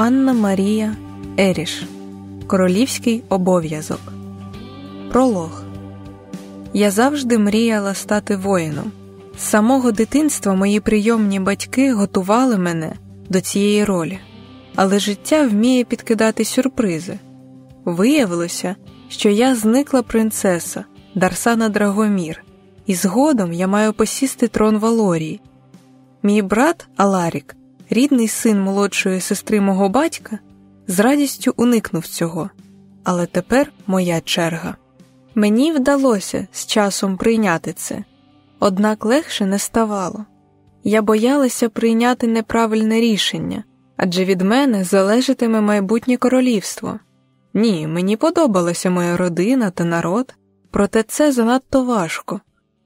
Анна Марія Еріш Королівський обов'язок. Пролог Я завжди мріяла стати воїном. З самого дитинства мої прийомні батьки готували мене до цієї ролі, але життя вміє підкидати сюрпризи. Виявилося, що я зникла принцеса Дарсана Драгомір, і згодом я маю посісти трон Валорії. Мій брат Аларік рідний син молодшої сестри мого батька, з радістю уникнув цього, але тепер моя черга. Мені вдалося з часом прийняти це, однак легше не ставало. Я боялася прийняти неправильне рішення, адже від мене залежатиме майбутнє королівство. Ні, мені подобалася моя родина та народ, проте це занадто важко.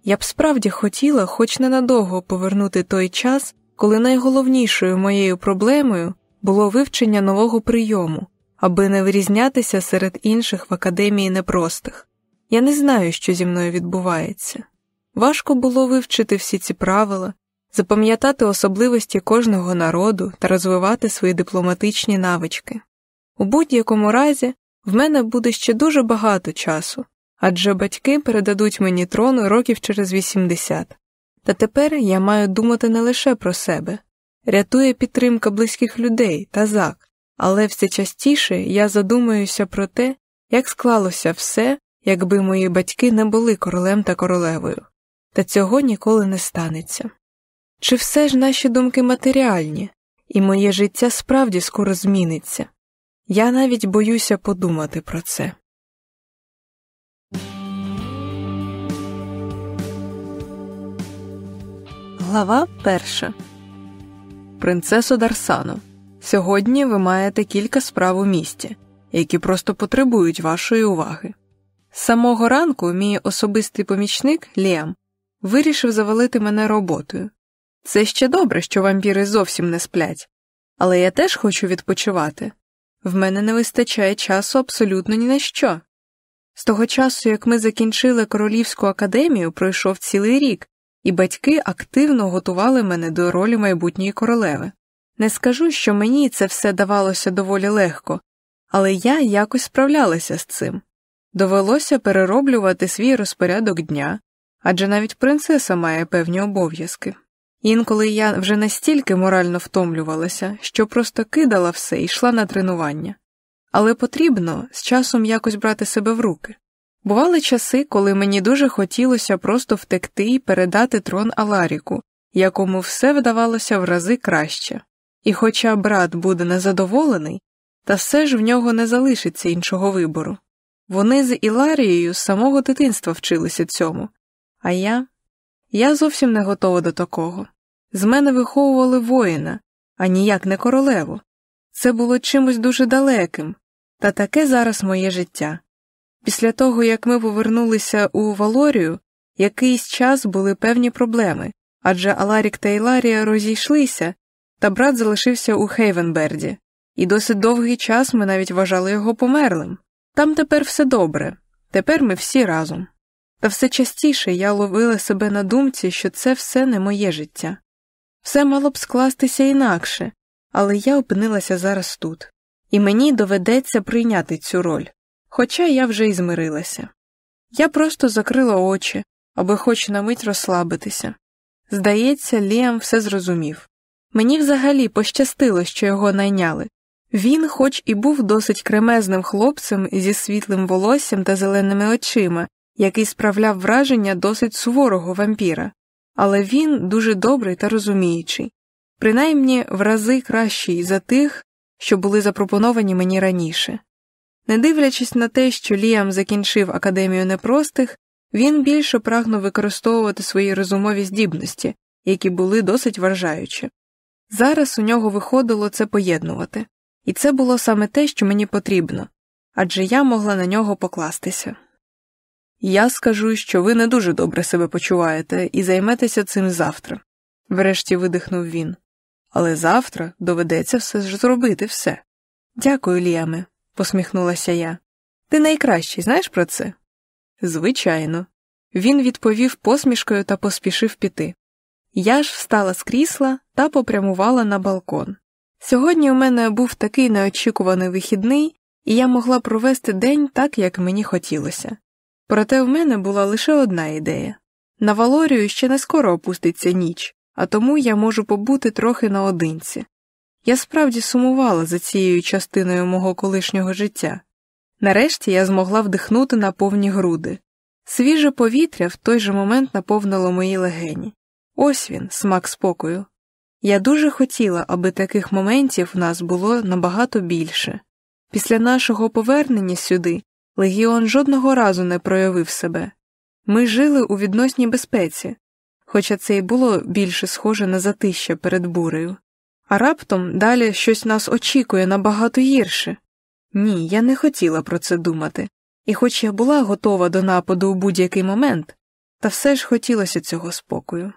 Я б справді хотіла хоч ненадовго повернути той час, коли найголовнішою моєю проблемою було вивчення нового прийому, аби не вирізнятися серед інших в академії непростих. Я не знаю, що зі мною відбувається. Важко було вивчити всі ці правила, запам'ятати особливості кожного народу та розвивати свої дипломатичні навички. У будь-якому разі, в мене буде ще дуже багато часу, адже батьки передадуть мені трон років через 80. Та тепер я маю думати не лише про себе, рятує підтримка близьких людей та зак, але все частіше я задумуюся про те, як склалося все, якби мої батьки не були королем та королевою, та цього ніколи не станеться. Чи все ж наші думки матеріальні, і моє життя справді скоро зміниться? Я навіть боюся подумати про це. Глава перша Принцесо Дарсано. Сьогодні ви маєте кілька справ у місті, які просто потребують вашої уваги. З самого ранку мій особистий помічник Ліам вирішив завалити мене роботою. Це ще добре, що вампіри зовсім не сплять, але я теж хочу відпочивати. В мене не вистачає часу абсолютно ні на що. З того часу, як ми закінчили королівську академію, пройшов цілий рік і батьки активно готували мене до ролі майбутньої королеви. Не скажу, що мені це все давалося доволі легко, але я якось справлялася з цим. Довелося перероблювати свій розпорядок дня, адже навіть принцеса має певні обов'язки. Інколи я вже настільки морально втомлювалася, що просто кидала все і йшла на тренування. Але потрібно з часом якось брати себе в руки. Бували часи, коли мені дуже хотілося просто втекти і передати трон Аларіку, якому все вдавалося в рази краще, і хоча брат буде незадоволений, та все ж в нього не залишиться іншого вибору. Вони з Іларією з самого дитинства вчилися цьому, а я Я зовсім не готова до такого. З мене виховували воїна, а ніяк не королеву. Це було чимось дуже далеким, та таке зараз моє життя. Після того, як ми повернулися у Валорію, якийсь час були певні проблеми, адже Аларік та Іларія розійшлися, та брат залишився у Хейвенберді, і досить довгий час ми навіть вважали його померлим. Там тепер все добре, тепер ми всі разом. Та все частіше я ловила себе на думці, що це все не моє життя. Все мало б скластися інакше, але я опинилася зараз тут, і мені доведеться прийняти цю роль хоча я вже й змирилася. Я просто закрила очі, аби хоч на мить розслабитися. Здається, Ліам все зрозумів. Мені взагалі пощастило, що його найняли. Він, хоч і був досить кремезним хлопцем зі світлим волоссям та зеленими очима, який справляв враження досить суворого вампіра, але він дуже добрий та розуміючий, принаймні в рази кращий за тих, що були запропоновані мені раніше. Не дивлячись на те, що Ліам закінчив академію непростих, він більше прагнув використовувати свої розумові здібності, які були досить вражаючі. Зараз у нього виходило це поєднувати, і це було саме те, що мені потрібно адже я могла на нього покластися. Я скажу, що ви не дуже добре себе почуваєте і займетеся цим завтра, врешті видихнув він. Але завтра доведеться все ж зробити все. Дякую, Ліаме посміхнулася я. Ти найкращий, знаєш про це? Звичайно. Він відповів посмішкою та поспішив піти. Я ж встала з крісла та попрямувала на балкон. Сьогодні у мене був такий неочікуваний вихідний, і я могла провести день так, як мені хотілося. Проте в мене була лише одна ідея на Валорію ще не скоро опуститься ніч, а тому я можу побути трохи наодинці. Я справді сумувала за цією частиною мого колишнього життя. Нарешті я змогла вдихнути на повні груди. Свіже повітря в той же момент наповнило мої легені. Ось він, смак спокою. Я дуже хотіла, аби таких моментів в нас було набагато більше. Після нашого повернення сюди легіон жодного разу не проявив себе. Ми жили у відносній безпеці, хоча це й було більше схоже на затища перед бурею. А раптом далі щось нас очікує набагато гірше. Ні, я не хотіла про це думати, і хоч я була готова до нападу у будь-який момент, та все ж хотілося цього спокою.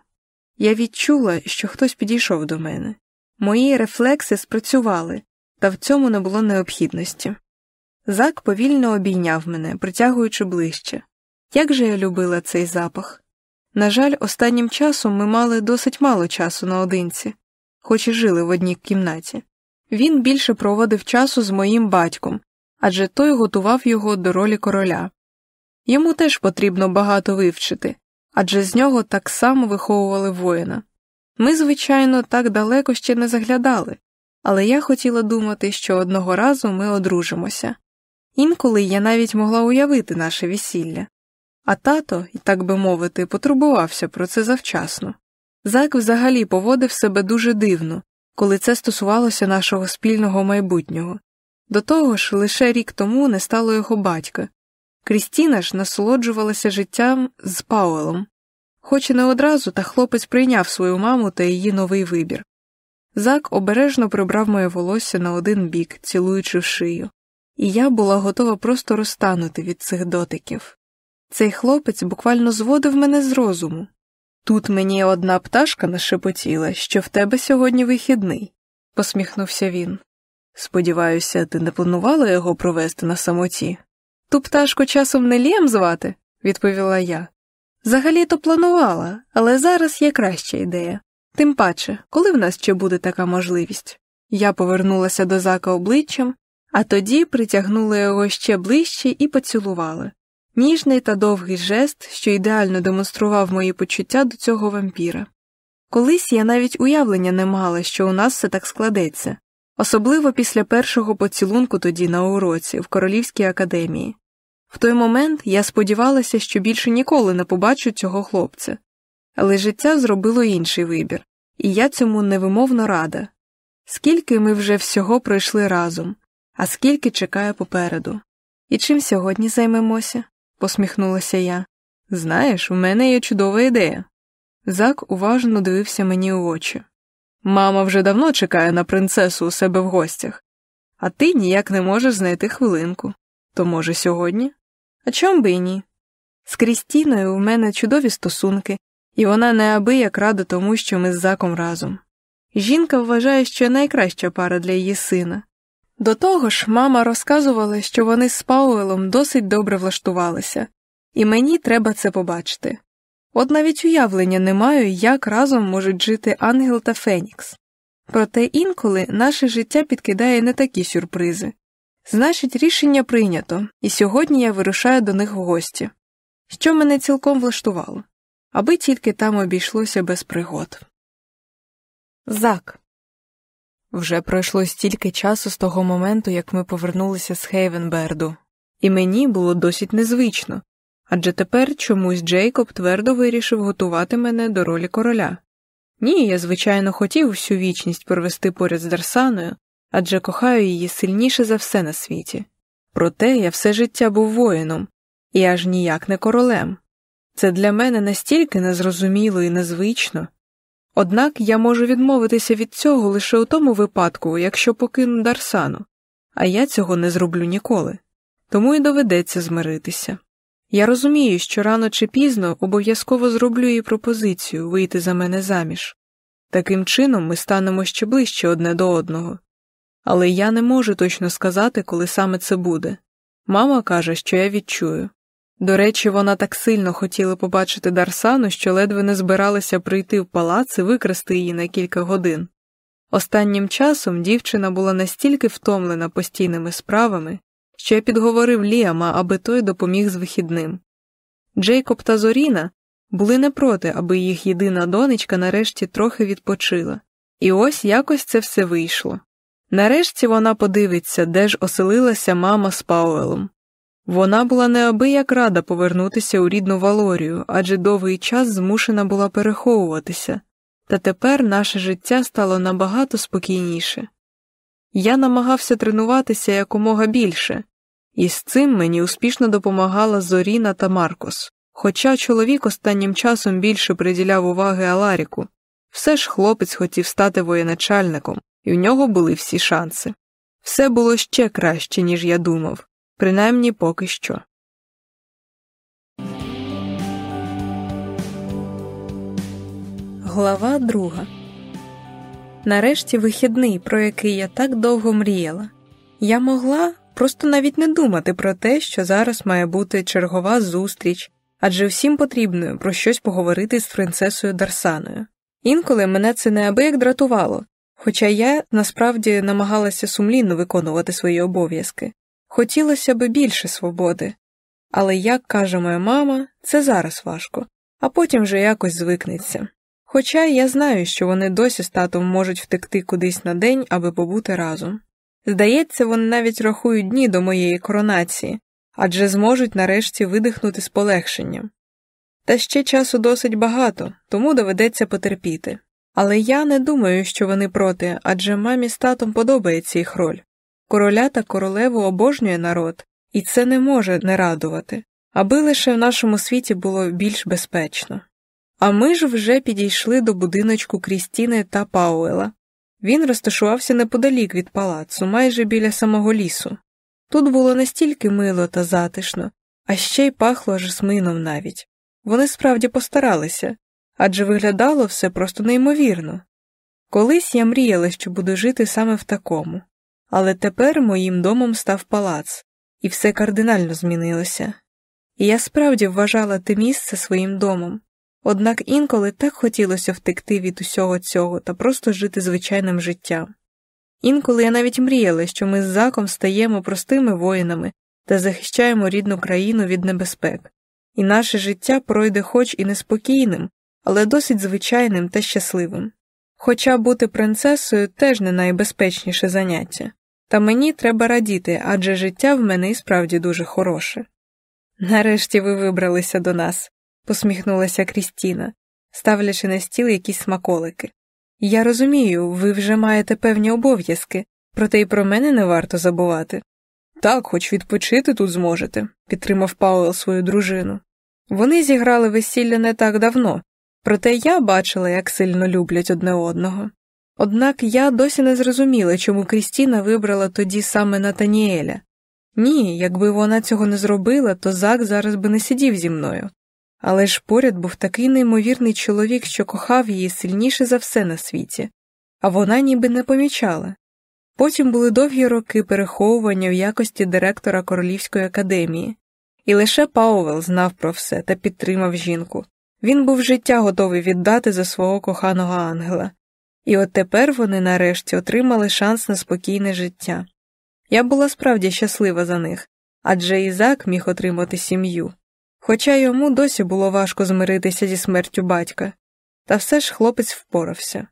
Я відчула, що хтось підійшов до мене. Мої рефлекси спрацювали, та в цьому не було необхідності. Зак повільно обійняв мене, притягуючи ближче. Як же я любила цей запах. На жаль, останнім часом ми мали досить мало часу наодинці, хоч і жили в одній кімнаті. Він більше проводив часу з моїм батьком, адже той готував його до ролі короля. Йому теж потрібно багато вивчити, адже з нього так само виховували воїна. Ми, звичайно, так далеко ще не заглядали, але я хотіла думати, що одного разу ми одружимося. Інколи я навіть могла уявити наше весілля. А тато, так би мовити, потурбувався про це завчасно. Зак взагалі поводив себе дуже дивно, коли це стосувалося нашого спільного майбутнього. До того ж, лише рік тому не стало його батька. Крістіна ж насолоджувалася життям з Пауелом. Хоч і не одразу, та хлопець прийняв свою маму та її новий вибір. Зак обережно прибрав моє волосся на один бік, цілуючи в шию, і я була готова просто розтанути від цих дотиків. Цей хлопець буквально зводив мене з розуму. Тут мені одна пташка нашепотіла, що в тебе сьогодні вихідний, посміхнувся він. Сподіваюся, ти не планувала його провести на самоті. Ту пташку часом не лієм звати, відповіла я. Взагалі то планувала, але зараз є краща ідея. Тим паче, коли в нас ще буде така можливість. Я повернулася до зака обличчям, а тоді притягнула його ще ближче і поцілувала. Ніжний та довгий жест, що ідеально демонстрував мої почуття до цього вампіра. Колись я навіть уявлення не мала, що у нас все так складеться, особливо після першого поцілунку тоді на уроці в Королівській академії. В той момент я сподівалася, що більше ніколи не побачу цього хлопця, але життя зробило інший вибір, і я цьому невимовно рада. Скільки ми вже всього пройшли разом, а скільки чекає попереду. І чим сьогодні займемося? Посміхнулася я. Знаєш, у мене є чудова ідея. Зак уважно дивився мені у очі. Мама вже давно чекає на принцесу у себе в гостях, а ти ніяк не можеш знайти хвилинку. То, може, сьогодні? А чом би і ні? З Крістіною у мене чудові стосунки, і вона неабияк рада тому, що ми з заком разом. Жінка вважає, що найкраща пара для її сина. До того ж, мама розказувала, що вони з Пауелом досить добре влаштувалися, і мені треба це побачити. От навіть уявлення не маю, як разом можуть жити ангел та Фенікс. Проте інколи наше життя підкидає не такі сюрпризи. Значить, рішення прийнято, і сьогодні я вирушаю до них в гості, що мене цілком влаштувало, аби тільки там обійшлося без пригод. Зак. Вже пройшло стільки часу з того моменту, як ми повернулися з Хейвенберду, і мені було досить незвично адже тепер чомусь Джейкоб твердо вирішив готувати мене до ролі короля. Ні, я, звичайно, хотів всю вічність провести поряд з Дарсаною, адже кохаю її сильніше за все на світі. Проте я все життя був воїном, і аж ніяк не королем. Це для мене настільки незрозуміло і незвично. Однак я можу відмовитися від цього лише у тому випадку, якщо покину Дарсану, а я цього не зроблю ніколи, тому й доведеться змиритися. Я розумію, що рано чи пізно обов'язково зроблю їй пропозицію вийти за мене заміж. Таким чином ми станемо ще ближче одне до одного. Але я не можу точно сказати, коли саме це буде. Мама каже, що я відчую. До речі, вона так сильно хотіла побачити Дарсану, що ледве не збиралася прийти в палац і викрасти її на кілька годин. Останнім часом дівчина була настільки втомлена постійними справами, що я підговорив Ліама, аби той допоміг з вихідним. Джейкоб та Зоріна були не проти, аби їх єдина донечка нарешті трохи відпочила, і ось якось це все вийшло. Нарешті вона подивиться, де ж оселилася мама з Пауелом. Вона була неабияк рада повернутися у рідну Валорію, адже довгий час змушена була переховуватися, та тепер наше життя стало набагато спокійніше. Я намагався тренуватися якомога більше, і з цим мені успішно допомагала Зоріна та Маркос. Хоча чоловік останнім часом більше приділяв уваги Аларіку, все ж хлопець хотів стати воєначальником, і в нього були всі шанси. Все було ще краще, ніж я думав, принаймні поки що. Глава друга Нарешті вихідний, про який я так довго мріяла. Я могла просто навіть не думати про те, що зараз має бути чергова зустріч, адже всім потрібно про щось поговорити з принцесою Дарсаною. Інколи мене це неабияк дратувало, хоча я насправді намагалася сумлінно виконувати свої обов'язки. Хотілося би більше свободи, але, як каже моя мама, це зараз важко, а потім вже якось звикнеться. Хоча я знаю, що вони досі з татом можуть втекти кудись на день, аби побути разом. Здається, вони навіть рахують дні до моєї коронації, адже зможуть нарешті видихнути з полегшенням. Та ще часу досить багато, тому доведеться потерпіти. Але я не думаю, що вони проти, адже мамі з татом подобається їх роль. Короля та королеву обожнює народ, і це не може не радувати, аби лише в нашому світі було більш безпечно. А ми ж вже підійшли до будиночку Крістіни та Пауела. Він розташувався неподалік від палацу, майже біля самого лісу. Тут було настільки мило та затишно, а ще й пахло жасмином навіть. Вони справді постаралися адже виглядало все просто неймовірно. Колись я мріяла, що буду жити саме в такому, але тепер моїм домом став палац, і все кардинально змінилося. І я справді вважала те місце своїм домом, однак інколи так хотілося втекти від усього цього та просто жити звичайним життям. Інколи я навіть мріяла, що ми з заком стаємо простими воїнами та захищаємо рідну країну від небезпек, і наше життя пройде хоч і неспокійним, але досить звичайним та щасливим. Хоча бути принцесою теж не найбезпечніше заняття, та мені треба радіти, адже життя в мене і справді дуже хороше. Нарешті ви вибралися до нас, посміхнулася Крістіна, ставлячи на стіл якісь смаколики. Я розумію, ви вже маєте певні обов'язки, проте й про мене не варто забувати. Так, хоч відпочити тут зможете, підтримав Пауел свою дружину. Вони зіграли весілля не так давно, проте я бачила, як сильно люблять одне одного. Однак я досі не зрозуміла, чому Крістіна вибрала тоді саме Натаніеля. Ні, якби вона цього не зробила, то Зак зараз би не сидів зі мною. Але ж поряд був такий неймовірний чоловік, що кохав її сильніше за все на світі, а вона ніби не помічала. Потім були довгі роки переховування в якості директора Королівської академії, і лише Паувел знав про все та підтримав жінку. Він був життя готовий віддати за свого коханого ангела, і от тепер вони нарешті отримали шанс на спокійне життя. Я була справді щаслива за них, адже Ізак міг отримати сім'ю. Хоча йому досі було важко змиритися зі смертю батька, та все ж хлопець впорався.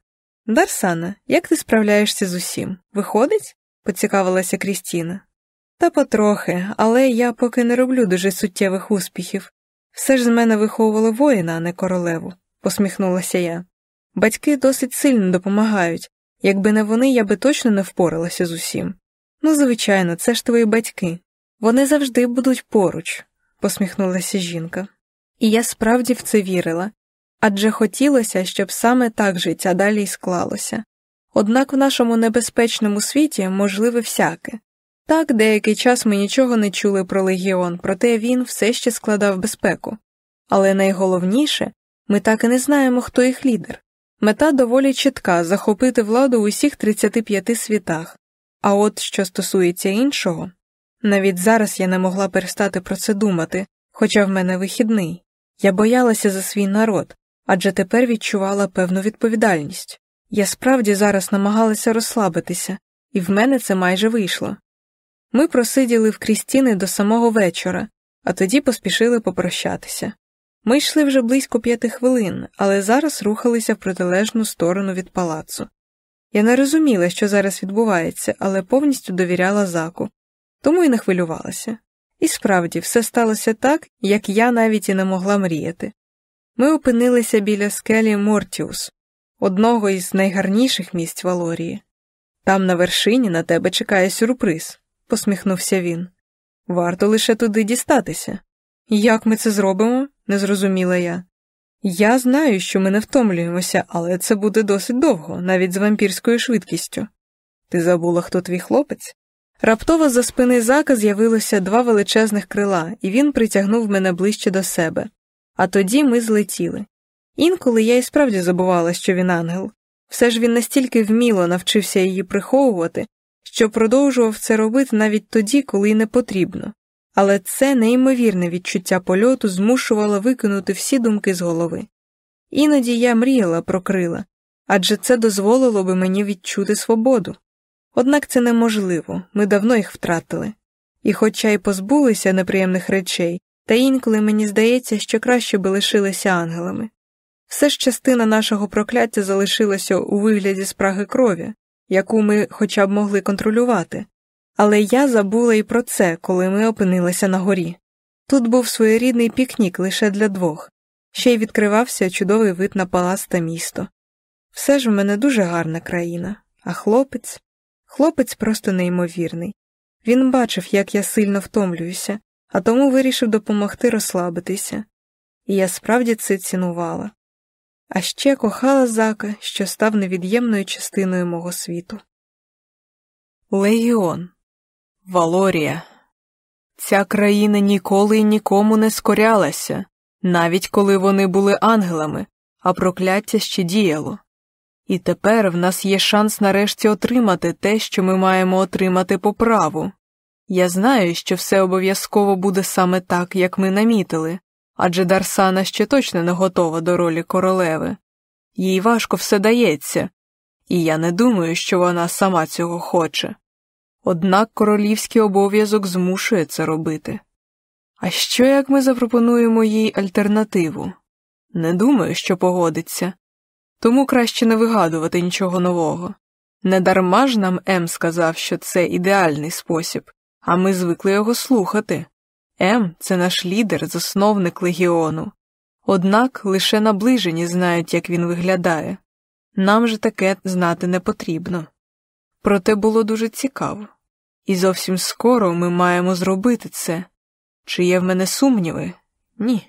Дарсана, як ти справляєшся з усім? Виходить? поцікавилася Крістіна. Та потрохи, але я поки не роблю дуже суттєвих успіхів. Все ж з мене виховували воїна, а не королеву, посміхнулася я. Батьки досить сильно допомагають, якби не вони, я би точно не впоралася з усім. Ну, звичайно, це ж твої батьки. Вони завжди будуть поруч, посміхнулася жінка. І я справді в це вірила адже хотілося, щоб саме так життя далі й склалося. Однак в нашому небезпечному світі можливе всяке. Так, деякий час ми нічого не чули про легіон, проте він все ще складав безпеку. Але найголовніше ми так і не знаємо, хто їх лідер. Мета доволі чітка захопити владу у усіх 35 світах. А от що стосується іншого, навіть зараз я не могла перестати про це думати, хоча в мене вихідний. Я боялася за свій народ, адже тепер відчувала певну відповідальність. Я справді зараз намагалася розслабитися, і в мене це майже вийшло. Ми просиділи в Крістіни до самого вечора, а тоді поспішили попрощатися. Ми йшли вже близько п'яти хвилин, але зараз рухалися в протилежну сторону від палацу. Я не розуміла, що зараз відбувається, але повністю довіряла заку, тому й не хвилювалася. І справді все сталося так, як я навіть і не могла мріяти. Ми опинилися біля скелі Мортіус, одного із найгарніших місць Валорії. Там на вершині на тебе чекає сюрприз, посміхнувся він. Варто лише туди дістатися. Як ми це зробимо? не зрозуміла я. Я знаю, що ми не втомлюємося, але це буде досить довго, навіть з вампірською швидкістю. Ти забула, хто твій хлопець? Раптово за спини зака з'явилося два величезних крила, і він притягнув мене ближче до себе. А тоді ми злетіли. Інколи я і справді забувала, що він ангел. Все ж він настільки вміло навчився її приховувати, що продовжував це робити навіть тоді, коли й не потрібно. Але це неймовірне відчуття польоту змушувало викинути всі думки з голови. Іноді я мріяла про крила, адже це дозволило би мені відчути свободу. Однак це неможливо, ми давно їх втратили. І, хоча й позбулися неприємних речей, та інколи мені здається, що краще би лишилися ангелами. Все ж частина нашого прокляття залишилася у вигляді спраги крові, яку ми хоча б могли контролювати, але я забула і про це, коли ми опинилися на горі. Тут був своєрідний пікнік лише для двох, ще й відкривався чудовий вид на палац та місто. Все ж в мене дуже гарна країна, а хлопець хлопець просто неймовірний. Він бачив, як я сильно втомлююся, а тому вирішив допомогти розслабитися, і я справді це цінувала. А ще кохала зака, що став невід'ємною частиною мого світу. Легіон Валорія. Ця країна ніколи й нікому не скорялася, навіть коли вони були ангелами, а прокляття ще діяло. І тепер в нас є шанс нарешті отримати те, що ми маємо отримати по праву. Я знаю, що все обов'язково буде саме так, як ми намітили, адже Дарсана ще точно не готова до ролі королеви. Їй важко все дається, і я не думаю, що вона сама цього хоче. Однак королівський обов'язок змушує це робити. А що як ми запропонуємо їй альтернативу? Не думаю, що погодиться, тому краще не вигадувати нічого нового. Недарма ж нам М сказав, що це ідеальний спосіб, а ми звикли його слухати. М це наш лідер, засновник легіону. Однак лише наближені знають, як він виглядає. Нам же таке знати не потрібно. Проте було дуже цікаво. І зовсім скоро ми маємо зробити це. Чи є в мене сумніви? Ні.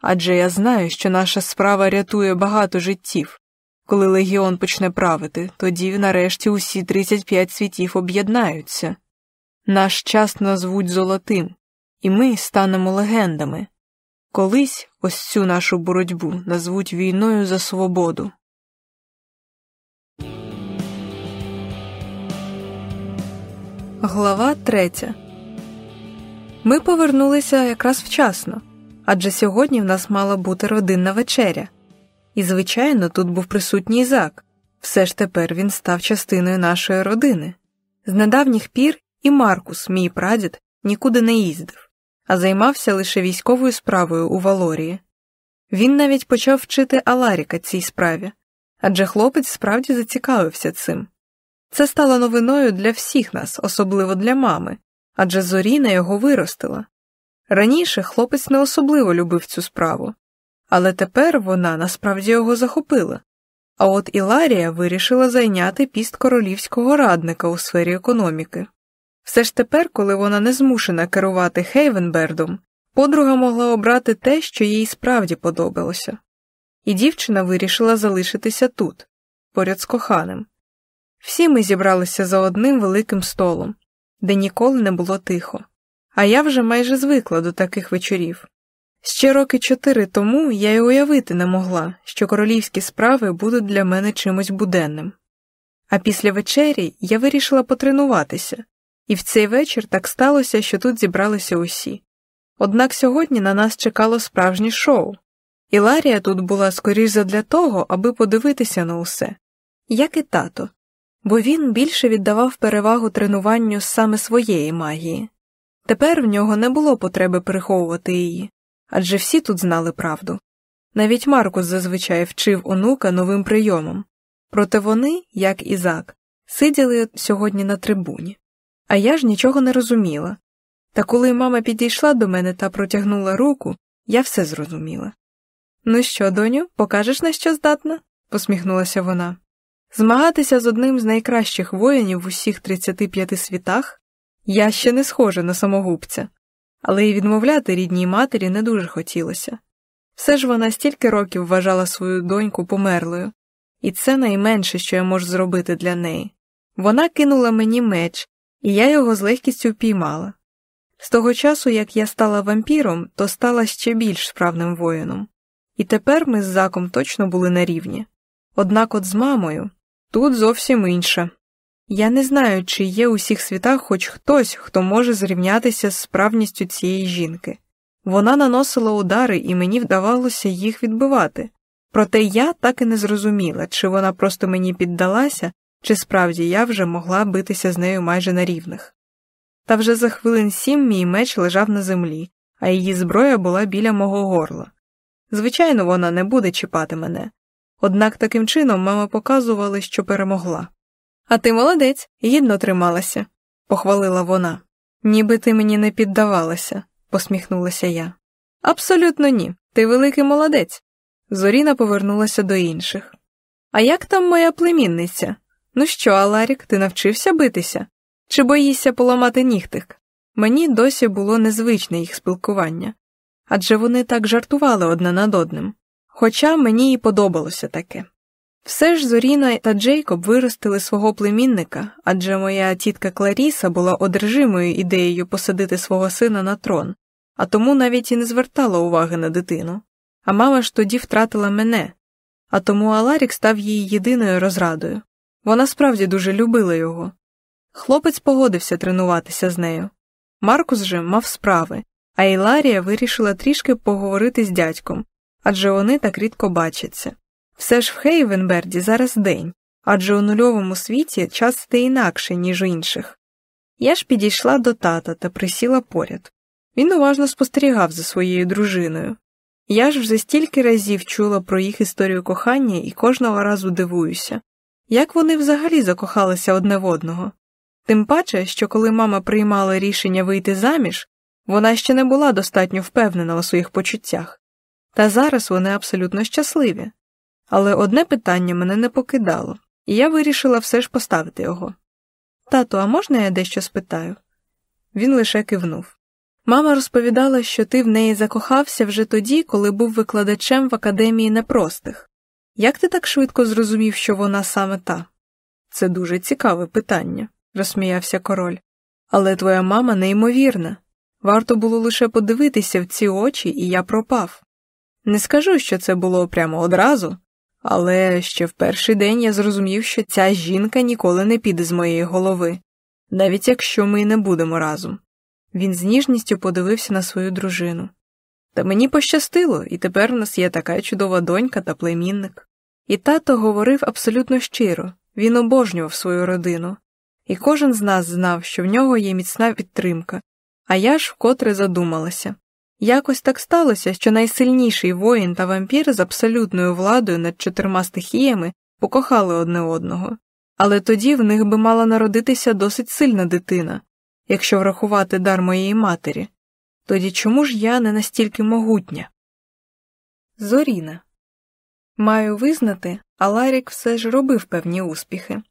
Адже я знаю, що наша справа рятує багато життів. Коли легіон почне правити, тоді нарешті усі 35 світів об'єднаються. Наш час назвуть золотим, і ми станемо легендами. Колись ось цю нашу боротьбу назвуть війною за свободу. Глава третя. Ми повернулися якраз вчасно, адже сьогодні в нас мала бути родинна вечеря. І, звичайно, тут був присутній зак, все ж тепер він став частиною нашої родини. З недавніх пір і Маркус, мій прадід, нікуди не їздив, а займався лише військовою справою у Валорії. Він навіть почав вчити Аларіка цій справі, адже хлопець справді зацікавився цим. Це стало новиною для всіх нас, особливо для мами, адже Зоріна його виростила. Раніше хлопець не особливо любив цю справу, але тепер вона насправді його захопила. А от Іларія вирішила зайняти піст королівського радника у сфері економіки. Все ж тепер, коли вона не змушена керувати Хейвенбердом, подруга могла обрати те, що їй справді подобалося, і дівчина вирішила залишитися тут, поряд з коханим. Всі ми зібралися за одним великим столом, де ніколи не було тихо, а я вже майже звикла до таких вечорів. Ще роки чотири тому я й уявити не могла, що королівські справи будуть для мене чимось буденним. А після вечері я вирішила потренуватися, і в цей вечір так сталося, що тут зібралися усі. Однак сьогодні на нас чекало справжнє шоу, і Ларія тут була скоріш задля того, аби подивитися на усе. як і тато, бо він більше віддавав перевагу тренуванню саме своєї магії. Тепер в нього не було потреби приховувати її, адже всі тут знали правду. Навіть Маркус зазвичай вчив онука новим прийомом, проте вони, як і Зак, сиділи сьогодні на трибуні. А я ж нічого не розуміла. Та коли мама підійшла до мене та протягнула руку, я все зрозуміла. Ну що, доню, покажеш на що здатна? посміхнулася вона. Змагатися з одним з найкращих воїнів в усіх 35 світах я ще не схожа на самогубця, але й відмовляти рідній матері не дуже хотілося. Все ж вона стільки років вважала свою доньку померлою, і це найменше, що я можу зробити для неї. Вона кинула мені меч, і я його з легкістю впіймала. З того часу, як я стала вампіром, то стала ще більш справним воїном. І тепер ми з заком точно були на рівні. Однак от з мамою тут зовсім інше. Я не знаю, чи є у всіх світах хоч хтось, хто може зрівнятися з справністю цієї жінки. Вона наносила удари, і мені вдавалося їх відбивати. Проте я так і не зрозуміла, чи вона просто мені піддалася, чи справді я вже могла битися з нею майже на рівних. Та вже за хвилин сім мій меч лежав на землі, а її зброя була біля мого горла. Звичайно, вона не буде чіпати мене. Однак таким чином мама показувала, що перемогла. А ти молодець, гідно трималася, похвалила вона. Ніби ти мені не піддавалася, посміхнулася я. Абсолютно ні, ти великий молодець. Зоріна повернулася до інших. А як там моя племінниця? Ну що, Аларік, ти навчився битися? Чи боїшся поламати нігтик? Мені досі було незвичне їх спілкування, адже вони так жартували одне над одним, хоча мені і подобалося таке. Все ж Зоріна та Джейкоб виростили свого племінника, адже моя тітка Кларіса була одержимою ідеєю посадити свого сина на трон, а тому навіть і не звертала уваги на дитину. А мама ж тоді втратила мене, а тому Аларік став її єдиною розрадою. Вона справді дуже любила його. Хлопець погодився тренуватися з нею. Маркус же мав справи, а Іларія вирішила трішки поговорити з дядьком, адже вони так рідко бачаться. Все ж в Хейвенберді зараз день, адже у нульовому світі час стає інакше, ніж у інших. Я ж підійшла до тата та присіла поряд. Він уважно спостерігав за своєю дружиною. Я ж вже стільки разів чула про їх історію кохання і кожного разу дивуюся, як вони взагалі закохалися одне в одного. Тим паче, що коли мама приймала рішення вийти заміж, вона ще не була достатньо впевнена у своїх почуттях, та зараз вони абсолютно щасливі. Але одне питання мене не покидало, і я вирішила все ж поставити його. Тату, а можна я дещо спитаю? Він лише кивнув. Мама розповідала, що ти в неї закохався вже тоді, коли був викладачем в академії непростих. Як ти так швидко зрозумів, що вона саме та? Це дуже цікаве питання, розсміявся король. Але твоя мама неймовірна. Варто було лише подивитися в ці очі, і я пропав. Не скажу, що це було прямо одразу, але ще в перший день я зрозумів, що ця жінка ніколи не піде з моєї голови, навіть якщо ми не будемо разом. Він з ніжністю подивився на свою дружину. Та мені пощастило, і тепер у нас є така чудова донька та племінник. І тато говорив абсолютно щиро він обожнював свою родину, і кожен з нас знав, що в нього є міцна підтримка, а я ж вкотре задумалася. Якось так сталося, що найсильніший воїн та вампір з абсолютною владою над чотирма стихіями покохали одне одного, але тоді в них би мала народитися досить сильна дитина, якщо врахувати дар моєї матері, тоді чому ж я не настільки могутня? Зоріна. Маю визнати, Аларік все ж робив певні успіхи.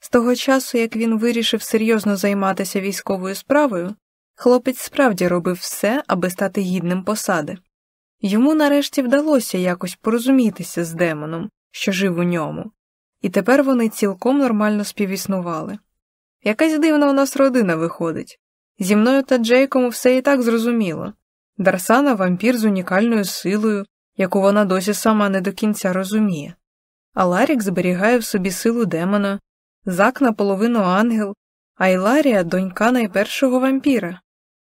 З того часу, як він вирішив серйозно займатися військовою справою, хлопець справді робив все, аби стати гідним посади. Йому нарешті вдалося якось порозумітися з демоном, що жив у ньому, і тепер вони цілком нормально співіснували. Якась дивна у нас родина виходить. Зі мною та Джейком все і так зрозуміло. Дарсана вампір з унікальною силою, яку вона досі сама не до кінця розуміє. А Ларік зберігає в собі силу демона, зак наполовину ангел, а Іларія донька найпершого вампіра.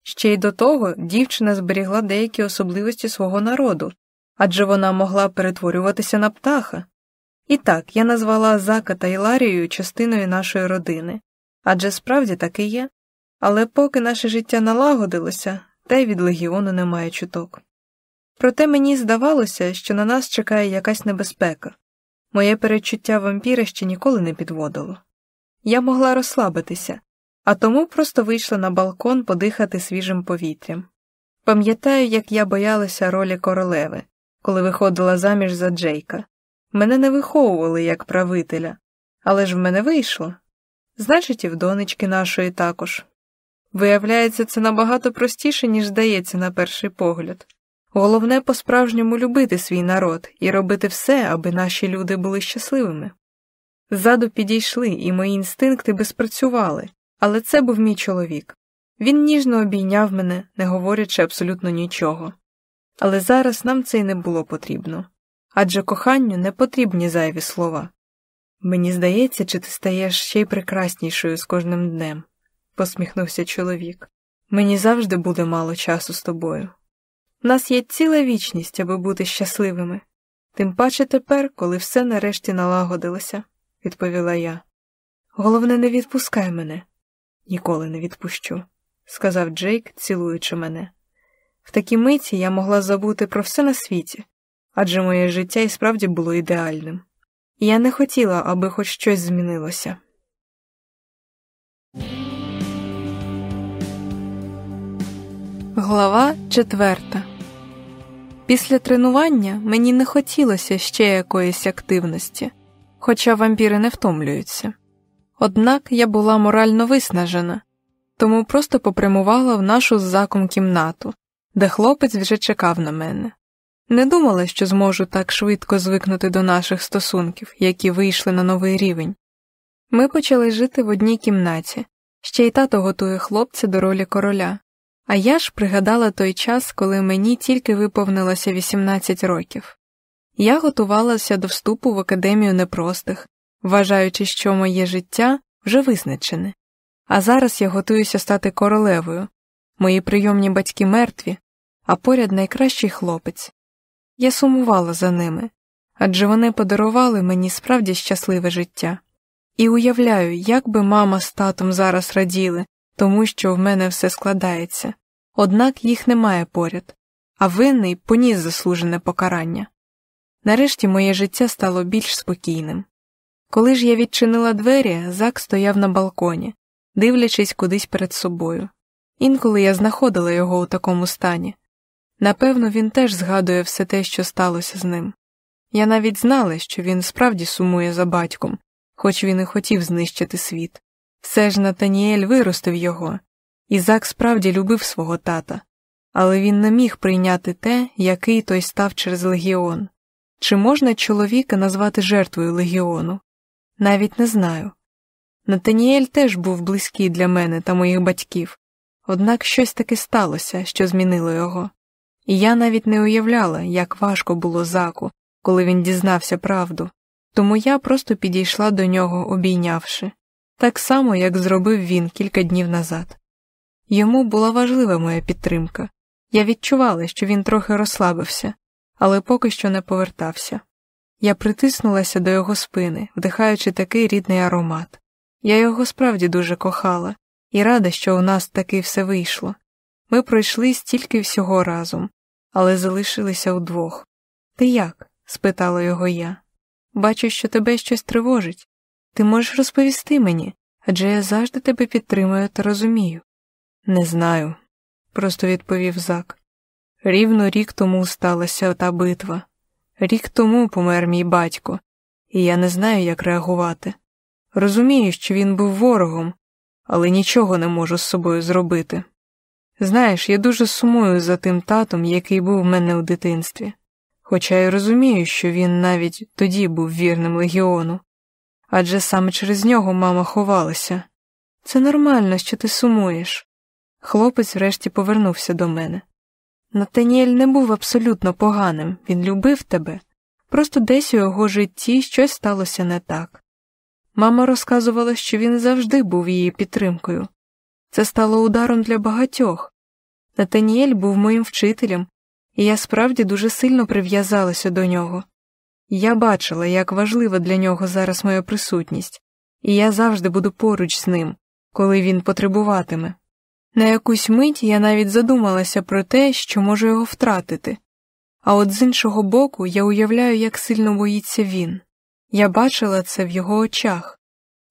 Ще й до того дівчина зберігла деякі особливості свого народу, адже вона могла перетворюватися на птаха. І так, я назвала Зака та Іларію частиною нашої родини, адже справді так і є. Але поки наше життя налагодилося, й від легіону немає чуток. Проте мені здавалося, що на нас чекає якась небезпека. Моє перечуття вампіра ще ніколи не підводило. Я могла розслабитися, а тому просто вийшла на балкон подихати свіжим повітрям. Пам'ятаю, як я боялася ролі королеви, коли виходила заміж за Джейка. Мене не виховували як правителя, але ж в мене вийшло. Значить, і в донечки нашої також. Виявляється, це набагато простіше, ніж здається на перший погляд. Головне по справжньому любити свій народ і робити все, аби наші люди були щасливими. Ззаду підійшли, і мої інстинкти би спрацювали, але це був мій чоловік. Він ніжно обійняв мене, не говорячи абсолютно нічого. Але зараз нам це й не було потрібно адже коханню не потрібні зайві слова. Мені здається, чи ти стаєш ще й прекраснішою з кожним днем, посміхнувся чоловік. Мені завжди буде мало часу з тобою. У нас є ціла вічність, аби бути щасливими, тим паче тепер, коли все нарешті налагодилося, відповіла я. Головне, не відпускай мене. Ніколи не відпущу, сказав Джейк, цілуючи мене. В такій миті я могла забути про все на світі, адже моє життя і справді було ідеальним. І я не хотіла, аби хоч щось змінилося. Глава четверта. Після тренування мені не хотілося ще якоїсь активності, хоча вампіри не втомлюються. Однак я була морально виснажена, тому просто попрямувала в нашу з кімнату, де хлопець вже чекав на мене. Не думала, що зможу так швидко звикнути до наших стосунків, які вийшли на новий рівень. Ми почали жити в одній кімнаті, ще й тато готує хлопця до ролі короля. А я ж пригадала той час, коли мені тільки виповнилося 18 років. Я готувалася до вступу в академію непростих, вважаючи, що моє життя вже визначене. А зараз я готуюся стати королевою, мої прийомні батьки мертві, а поряд найкращий хлопець. Я сумувала за ними, адже вони подарували мені справді щасливе життя. І уявляю, як би мама з татом зараз раділи, тому що в мене все складається, однак їх немає поряд, а винний поніс заслужене покарання. Нарешті моє життя стало більш спокійним. Коли ж я відчинила двері, зак стояв на балконі, дивлячись кудись перед собою. Інколи я знаходила його у такому стані. Напевно, він теж згадує все те, що сталося з ним. Я навіть знала, що він справді сумує за батьком, хоч він і хотів знищити світ. Все ж Натаніель виростив його, і Зак справді любив свого тата, але він не міг прийняти те, який той став через легіон. Чи можна чоловіка назвати жертвою легіону? Навіть не знаю. Натаніель теж був близький для мене та моїх батьків, однак щось таки сталося, що змінило його. І я навіть не уявляла, як важко було заку, коли він дізнався правду, тому я просто підійшла до нього, обійнявши, так само, як зробив він кілька днів назад. Йому була важлива моя підтримка. Я відчувала, що він трохи розслабився, але поки що не повертався. Я притиснулася до його спини, вдихаючи такий рідний аромат. Я його справді дуже кохала і рада, що у нас таки все вийшло. Ми пройшли стільки всього разом, але залишилися удвох. Ти як? спитала його я. Бачу, що тебе щось тривожить. Ти можеш розповісти мені, адже я завжди тебе підтримую та розумію. Не знаю, просто відповів зак. Рівно рік тому сталася та битва. Рік тому помер мій батько, і я не знаю, як реагувати. Розумію, що він був ворогом, але нічого не можу з собою зробити. Знаєш, я дуже сумую за тим татом, який був в мене у дитинстві, хоча й розумію, що він навіть тоді був вірним легіону, адже саме через нього мама ховалася. Це нормально, що ти сумуєш. Хлопець врешті повернувся до мене. Натаніель не був абсолютно поганим, він любив тебе, просто десь у його житті щось сталося не так. Мама розказувала, що він завжди був її підтримкою. Це стало ударом для багатьох. Натаніель був моїм вчителем, і я справді дуже сильно прив'язалася до нього. Я бачила, як важлива для нього зараз моя присутність, і я завжди буду поруч з ним, коли він потребуватиме. На якусь мить я навіть задумалася про те, що можу його втратити, а от з іншого боку я уявляю, як сильно боїться він. Я бачила це в його очах.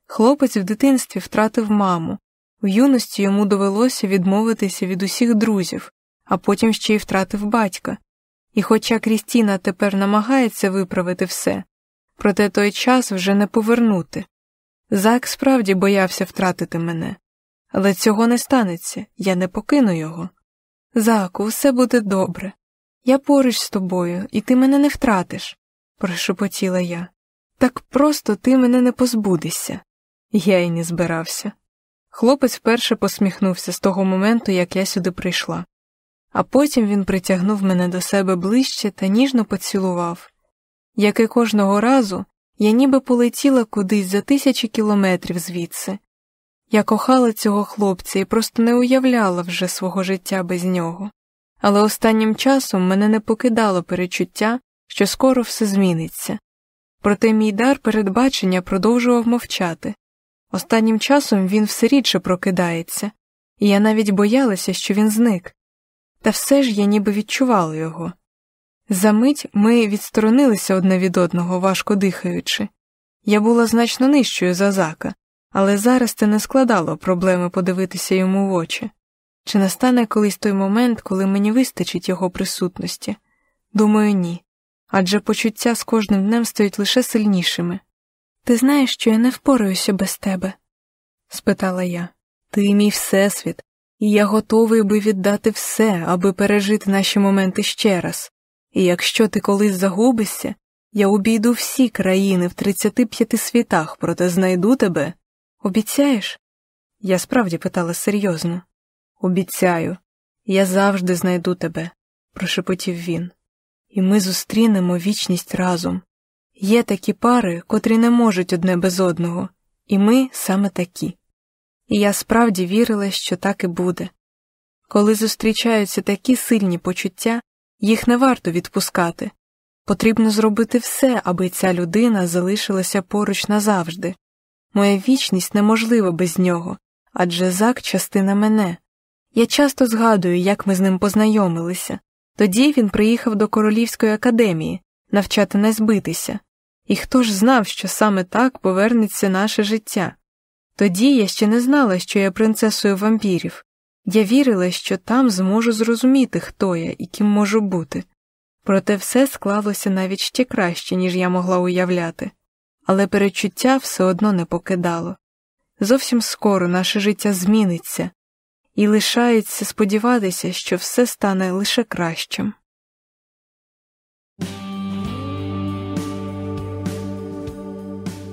Хлопець в дитинстві втратив маму, в юності йому довелося відмовитися від усіх друзів, а потім ще й втратив батька. І хоча Крістіна тепер намагається виправити все, проте той час вже не повернути. Зак справді боявся втратити мене, але цього не станеться, я не покину його. Заку, все буде добре. Я поруч з тобою, і ти мене не втратиш, прошепотіла я. Так просто ти мене не позбудешся. Я й не збирався. Хлопець вперше посміхнувся з того моменту, як я сюди прийшла, а потім він притягнув мене до себе ближче та ніжно поцілував. Як і кожного разу, я ніби полетіла кудись за тисячі кілометрів звідси. Я кохала цього хлопця і просто не уявляла вже свого життя без нього, але останнім часом мене не покидало перечуття, що скоро все зміниться. Проте мій дар передбачення продовжував мовчати. Останнім часом він все рідше прокидається, і я навіть боялася, що він зник. Та все ж я ніби відчувала його. Замить ми відсторонилися одне від одного, важко дихаючи. Я була значно нижчою за зака, але зараз це не складало проблеми подивитися йому в очі. Чи настане колись той момент, коли мені вистачить його присутності? Думаю, ні. Адже почуття з кожним днем стають лише сильнішими. Ти знаєш, що я не впораюся без тебе? спитала я. Ти мій всесвіт, і я готовий би віддати все, аби пережити наші моменти ще раз. І якщо ти колись загубишся, я обійду всі країни в 35 світах, проте знайду тебе. Обіцяєш? Я справді питала серйозно. Обіцяю, я завжди знайду тебе, прошепотів він, і ми зустрінемо вічність разом. Є такі пари, котрі не можуть одне без одного, і ми саме такі. І я справді вірила, що так і буде. Коли зустрічаються такі сильні почуття, їх не варто відпускати. Потрібно зробити все, аби ця людина залишилася поруч назавжди. Моя вічність неможлива без нього, адже зак частина мене. Я часто згадую, як ми з ним познайомилися. Тоді він приїхав до Королівської академії навчати не збитися. І хто ж знав, що саме так повернеться наше життя? Тоді я ще не знала, що я принцесою вампірів. Я вірила, що там зможу зрозуміти, хто я і ким можу бути. Проте все склалося навіть ще краще, ніж я могла уявляти, але перечуття все одно не покидало. Зовсім скоро наше життя зміниться, і лишається сподіватися, що все стане лише кращим.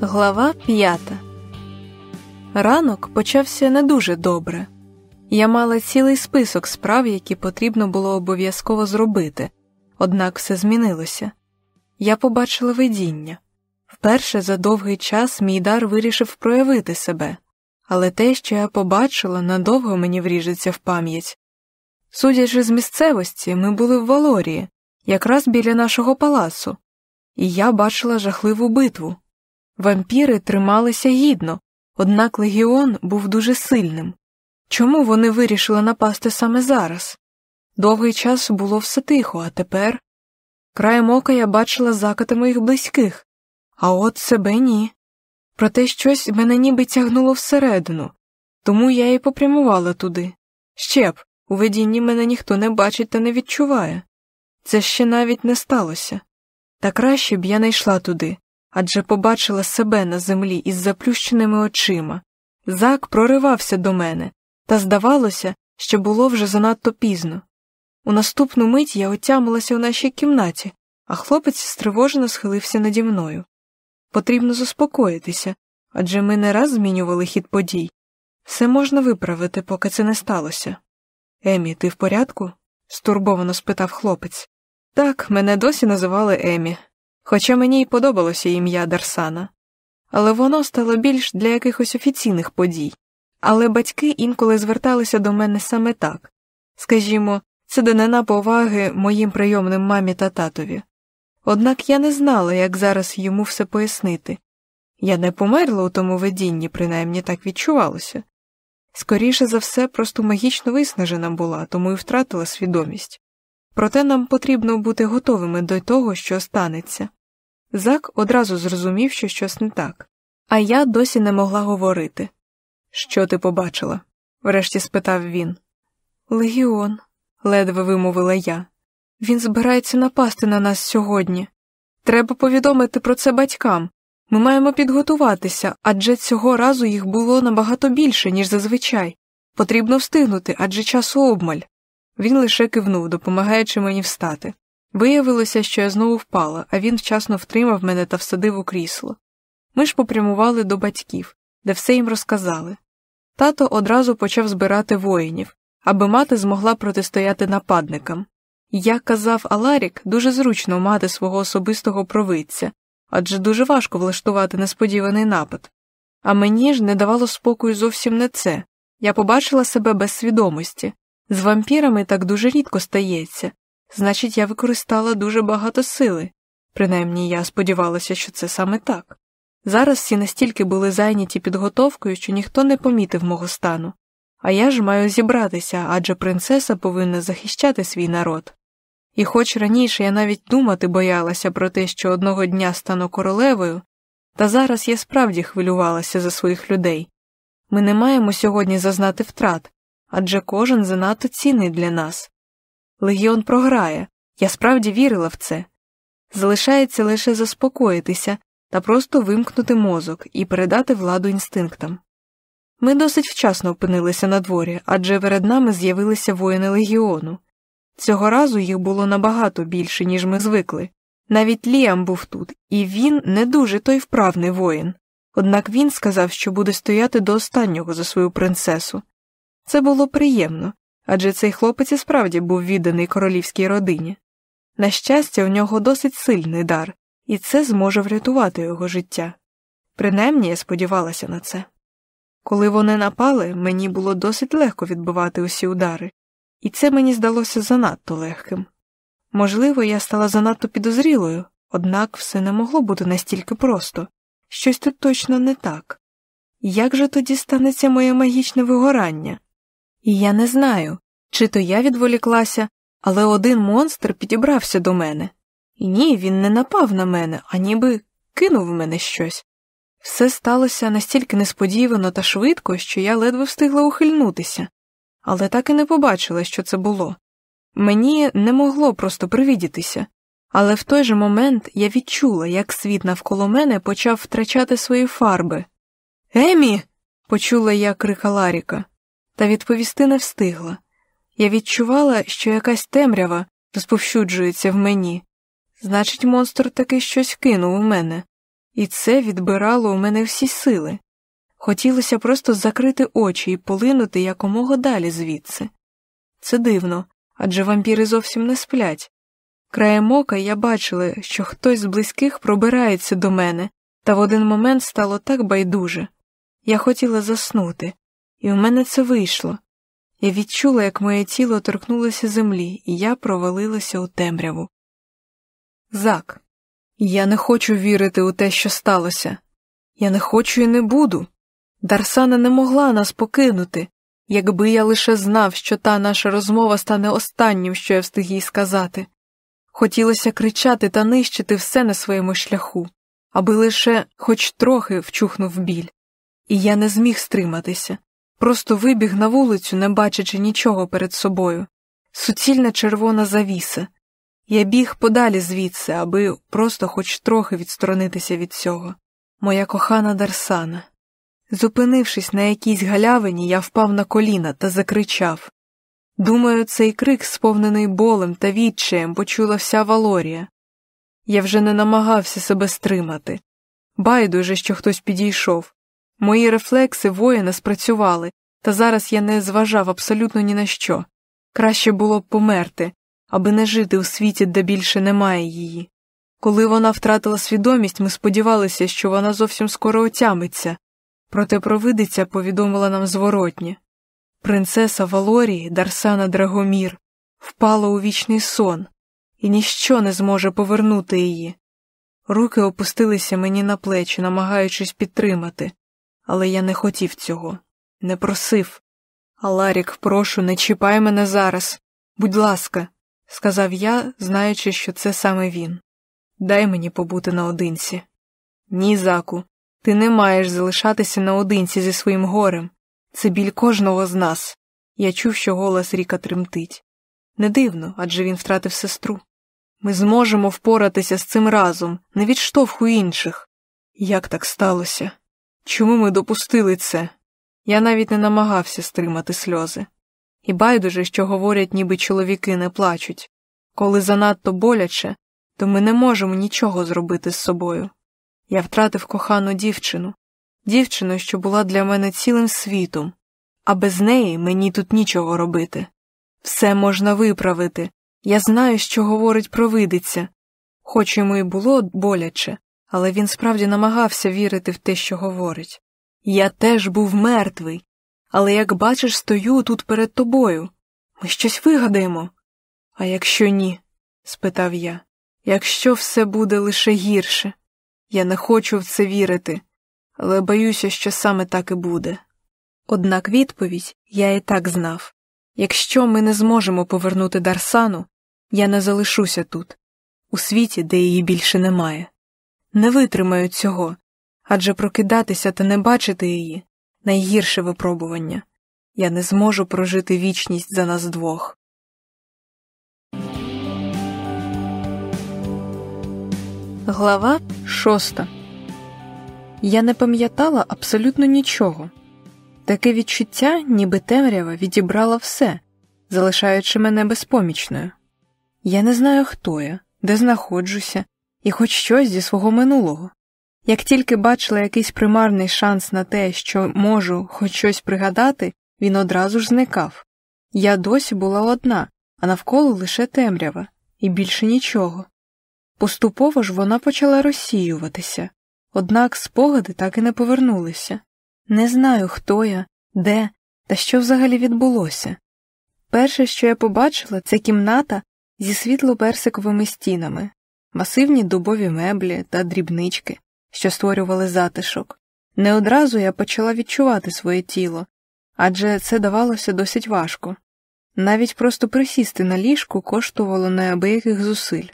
Глава п'ята Ранок почався не дуже добре. Я мала цілий список справ, які потрібно було обов'язково зробити, однак все змінилося. Я побачила видіння. Вперше за довгий час мій дар вирішив проявити себе, але те, що я побачила, надовго мені вріжеться в пам'ять. Судячи з місцевості, ми були в Валорії, якраз біля нашого палацу, і я бачила жахливу битву. Вампіри трималися гідно, однак легіон був дуже сильним. Чому вони вирішили напасти саме зараз? Довгий час було все тихо, а тепер краєм ока я бачила закати моїх близьких, а от себе ні. Проте щось мене ніби тягнуло всередину, тому я і попрямувала туди. Ще б, у видінні мене ніхто не бачить та не відчуває. Це ще навіть не сталося. Та краще б я не йшла туди, адже побачила себе на землі із заплющеними очима. Зак проривався до мене, та здавалося, що було вже занадто пізно. У наступну мить я отямилася у нашій кімнаті, а хлопець стривожено схилився наді мною. Потрібно заспокоїтися, адже ми не раз змінювали хід подій. Все можна виправити, поки це не сталося. Емі, ти в порядку? стурбовано спитав хлопець. Так, мене досі називали Емі, хоча мені й подобалося ім'я Дарсана, але воно стало більш для якихось офіційних подій. Але батьки інколи зверталися до мене саме так скажімо, це данина поваги моїм прийомним мамі та татові. Однак я не знала, як зараз йому все пояснити. Я не померла у тому видінні, принаймні так відчувалося. Скоріше за все, просто магічно виснажена була, тому і втратила свідомість. Проте нам потрібно бути готовими до того, що станеться. Зак одразу зрозумів, що щось не так, а я досі не могла говорити. Що ти побачила? врешті спитав він. Легіон, ледве вимовила я. Він збирається напасти на нас сьогодні. Треба повідомити про це батькам. Ми маємо підготуватися, адже цього разу їх було набагато більше, ніж зазвичай. Потрібно встигнути, адже часу обмаль. Він лише кивнув, допомагаючи мені встати. Виявилося, що я знову впала, а він вчасно втримав мене та всадив у крісло. Ми ж попрямували до батьків, де все їм розказали. Тато одразу почав збирати воїнів, аби мати змогла протистояти нападникам. Як казав Аларік, дуже зручно мати свого особистого провидця, адже дуже важко влаштувати несподіваний напад. А мені ж не давало спокою зовсім не це я побачила себе без свідомості. З вампірами так дуже рідко стається, значить, я використала дуже багато сили, принаймні я сподівалася, що це саме так. Зараз всі настільки були зайняті підготовкою, що ніхто не помітив мого стану, а я ж маю зібратися, адже принцеса повинна захищати свій народ. І хоч раніше я навіть думати боялася про те, що одного дня стану королевою, та зараз я справді хвилювалася за своїх людей. Ми не маємо сьогодні зазнати втрат, адже кожен занадто цінний для нас. Легіон програє, я справді вірила в це. Залишається лише заспокоїтися та просто вимкнути мозок і передати владу інстинктам. Ми досить вчасно опинилися на дворі, адже перед нами з'явилися воїни легіону. Цього разу їх було набагато більше, ніж ми звикли. Навіть Ліам був тут, і він не дуже той вправний воїн. Однак він сказав, що буде стояти до останнього за свою принцесу. Це було приємно, адже цей хлопець і справді був відданий королівській родині. На щастя, у нього досить сильний дар, і це зможе врятувати його життя. Принаймні я сподівалася на це. Коли вони напали, мені було досить легко відбивати усі удари, і це мені здалося занадто легким. Можливо, я стала занадто підозрілою, однак все не могло бути настільки просто щось тут точно не так. Як же тоді станеться моє магічне вигорання? І я не знаю, чи то я відволіклася, але один монстр підібрався до мене. І ні, він не напав на мене, а ніби кинув в мене щось. Все сталося настільки несподівано та швидко, що я ледве встигла ухильнутися, але так і не побачила, що це було. Мені не могло просто привідітися, але в той же момент я відчула, як світ навколо мене почав втрачати свої фарби. Емі. почула я крика Ларіка, та відповісти не встигла. Я відчувала, що якась темрява розповсюджується в мені. Значить, монстр таки щось кинув у мене, і це відбирало у мене всі сили. Хотілося просто закрити очі і полинути якомога далі звідси. Це дивно, адже вампіри зовсім не сплять. Краєм ока я бачила, що хтось з близьких пробирається до мене, та в один момент стало так байдуже. Я хотіла заснути, і у мене це вийшло. Я відчула, як моє тіло торкнулося землі, і я провалилася у темряву. Зак, я не хочу вірити у те, що сталося. Я не хочу і не буду. Дарсана не могла нас покинути, якби я лише знав, що та наша розмова стане останнім, що я встиг їй сказати. Хотілося кричати та нищити все на своєму шляху, аби лише хоч трохи вчухнув біль. І я не зміг стриматися, просто вибіг на вулицю, не бачачи нічого перед собою. Суцільна червона завіса. Я біг подалі звідси, аби просто хоч трохи відсторонитися від цього. Моя кохана Дарсана. Зупинившись на якійсь галявині, я впав на коліна та закричав. Думаю, цей крик, сповнений болем та відчаєм, почула вся Валорія. Я вже не намагався себе стримати. Байдуже, що хтось підійшов. Мої рефлекси воїна спрацювали, та зараз я не зважав абсолютно ні на що. Краще було б померти, аби не жити у світі, де більше немає її. Коли вона втратила свідомість, ми сподівалися, що вона зовсім скоро отямиться, проте провидиця повідомила нам зворотнє. Принцеса Валорії Дарсана Драгомір впала у вічний сон, і ніщо не зможе повернути її. Руки опустилися мені на плечі, намагаючись підтримати, але я не хотів цього, не просив. Аларік, прошу, не чіпай мене зараз. Будь ласка, сказав я, знаючи, що це саме він. Дай мені побути наодинці. Ні, заку, ти не маєш залишатися наодинці зі своїм горем. Це біль кожного з нас. Я чув, що голос Ріка тремтить. Не дивно, адже він втратив сестру. Ми зможемо впоратися з цим разом, не відштовхуй інших. Як так сталося? Чому ми допустили це? Я навіть не намагався стримати сльози. І байдуже, що говорять, ніби чоловіки не плачуть. Коли занадто боляче, то ми не можемо нічого зробити з собою. Я втратив кохану дівчину, дівчину, що була для мене цілим світом, а без неї мені тут нічого робити. Все можна виправити. Я знаю, що говорить провидиця. Хоч йому і було боляче, але він справді намагався вірити в те, що говорить. Я теж був мертвий, але, як бачиш, стою тут перед тобою. Ми щось вигадаємо. А якщо ні? спитав я. Якщо все буде лише гірше, я не хочу в це вірити, але боюся, що саме так і буде. Однак відповідь я і так знав якщо ми не зможемо повернути Дарсану, я не залишуся тут, у світі, де її більше немає. Не витримаю цього, адже прокидатися та не бачити її найгірше випробування. Я не зможу прожити вічність за нас двох. Глава шоста. Я не пам'ятала абсолютно нічого. Таке відчуття, ніби темрява відібрала все, залишаючи мене безпомічною. Я не знаю, хто я, де знаходжуся, і хоч щось зі свого минулого. Як тільки бачила якийсь примарний шанс на те, що можу хоч щось пригадати, він одразу ж зникав. Я досі була одна, а навколо лише темрява, і більше нічого. Поступово ж вона почала розсіюватися, однак спогади так і не повернулися. Не знаю, хто я, де та що взагалі відбулося. Перше, що я побачила, це кімната зі світло-персиковими стінами, масивні дубові меблі та дрібнички, що створювали затишок. Не одразу я почала відчувати своє тіло, адже це давалося досить важко. Навіть просто присісти на ліжку коштувало неабияких зусиль.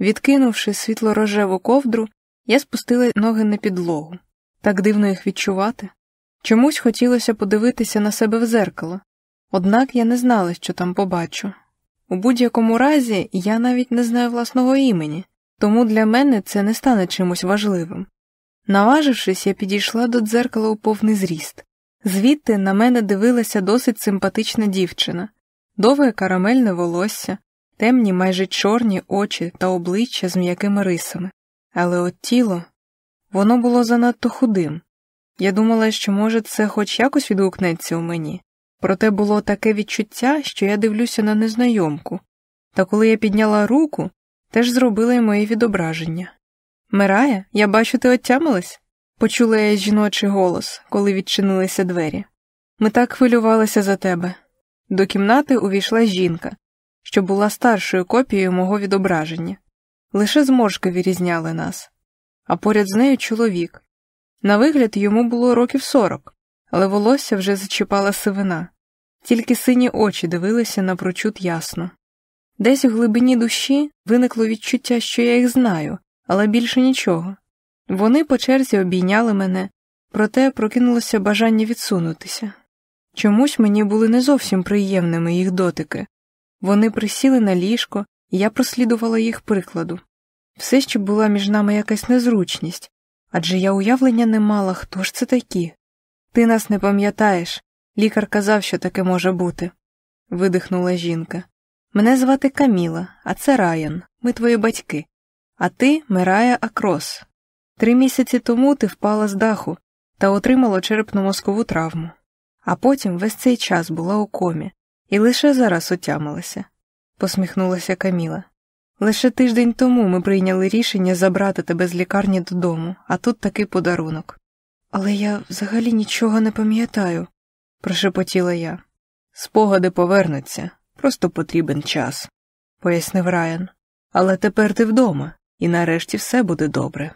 Відкинувши світло рожеву ковдру, я спустила ноги на підлогу. Так дивно їх відчувати. Чомусь хотілося подивитися на себе в зеркало, однак я не знала, що там побачу. У будь-якому разі я навіть не знаю власного імені, тому для мене це не стане чимось важливим. Наважившись, я підійшла до дзеркала у повний зріст. Звідти на мене дивилася досить симпатична дівчина, довге карамельне волосся, темні майже чорні очі та обличчя з м'якими рисами, але от тіло воно було занадто худим. Я думала, що, може, це хоч якось відгукнеться у мені, проте було таке відчуття, що я дивлюся на незнайомку, та коли я підняла руку, теж зробила й моє відображення. Мирая, я бачу, ти отямилась? почула я жіночий голос, коли відчинилися двері. Ми так хвилювалися за тебе. До кімнати увійшла жінка, що була старшою копією мого відображення. Лише зморшки вирізняли нас, а поряд з нею чоловік. На вигляд йому було років сорок, але волосся вже зачіпала сивина, тільки сині очі дивилися напрочуд ясно. Десь у глибині душі виникло відчуття, що я їх знаю, але більше нічого. Вони по черзі обійняли мене, проте прокинулося бажання відсунутися. Чомусь мені були не зовсім приємними їх дотики. Вони присіли на ліжко, і я прослідувала їх прикладу. Все ще була між нами якась незручність, адже я уявлення не мала, хто ж це такі. Ти нас не пам'ятаєш. Лікар казав, що таке може бути, видихнула жінка. Мене звати Каміла, а це Раян, ми твої батьки. А ти Мирая Акрос. Три місяці тому ти впала з даху та отримала черепно мозкову травму, а потім весь цей час була у комі і лише зараз отямилася, посміхнулася Каміла. Лише тиждень тому ми прийняли рішення забрати тебе з лікарні додому, а тут такий подарунок. Але я взагалі нічого не пам'ятаю, прошепотіла я. Спогади повернуться, просто потрібен час, пояснив Райан. Але тепер ти вдома, і нарешті все буде добре.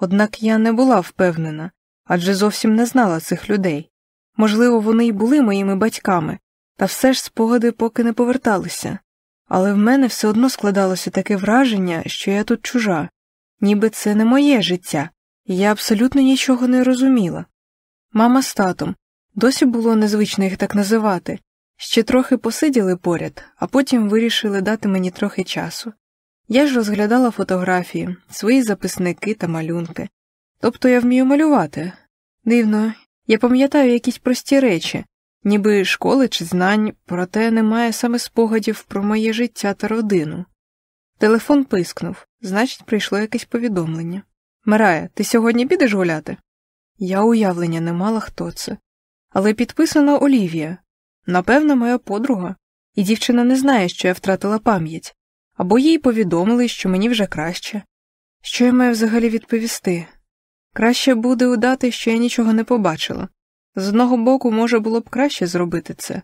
Однак я не була впевнена, адже зовсім не знала цих людей. Можливо, вони й були моїми батьками, та все ж спогади поки не поверталися. Але в мене все одно складалося таке враження, що я тут чужа, ніби це не моє життя, я абсолютно нічого не розуміла. Мама з татом досі було незвично їх так називати, ще трохи посиділи поряд, а потім вирішили дати мені трохи часу. Я ж розглядала фотографії, свої записники та малюнки. Тобто я вмію малювати. Дивно, я пам'ятаю якісь прості речі, ніби школи чи знань, проте немає саме спогадів про моє життя та родину. Телефон пискнув, значить, прийшло якесь повідомлення. Мирая, ти сьогодні підеш гуляти? Я уявлення не мала, хто це. Але підписана Олівія. Напевно, моя подруга, і дівчина не знає, що я втратила пам'ять, або їй повідомили, що мені вже краще. Що я маю взагалі відповісти? Краще буде удати, що я нічого не побачила. З одного боку, може було б краще зробити це,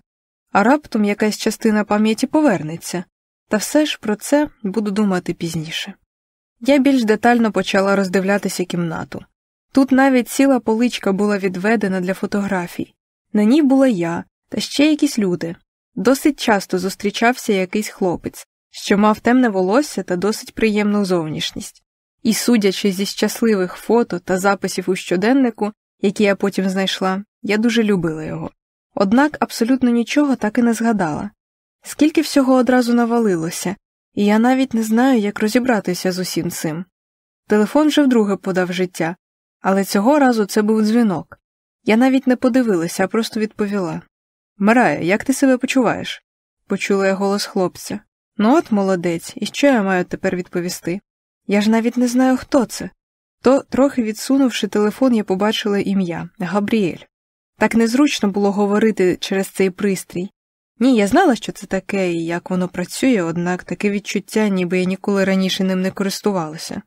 а раптом якась частина пам'яті повернеться, та все ж про це буду думати пізніше. Я більш детально почала роздивлятися кімнату. Тут навіть ціла поличка була відведена для фотографій. На ній була я та ще якісь люди. Досить часто зустрічався якийсь хлопець, що мав темне волосся та досить приємну зовнішність. І, судячи зі щасливих фото та записів у щоденнику, які я потім знайшла, я дуже любила його. Однак абсолютно нічого так і не згадала. Скільки всього одразу навалилося, і я навіть не знаю, як розібратися з усім цим. Телефон вже вдруге подав життя, але цього разу це був дзвінок. Я навіть не подивилася, а просто відповіла Мирая, як ти себе почуваєш? почула я голос хлопця. Ну от молодець, і що я маю тепер відповісти? Я ж навіть не знаю, хто це. То, трохи відсунувши телефон, я побачила ім'я Габріель. Так незручно було говорити через цей пристрій. Ні, я знала, що це таке і як воно працює, однак таке відчуття, ніби я ніколи раніше ним не користувалася.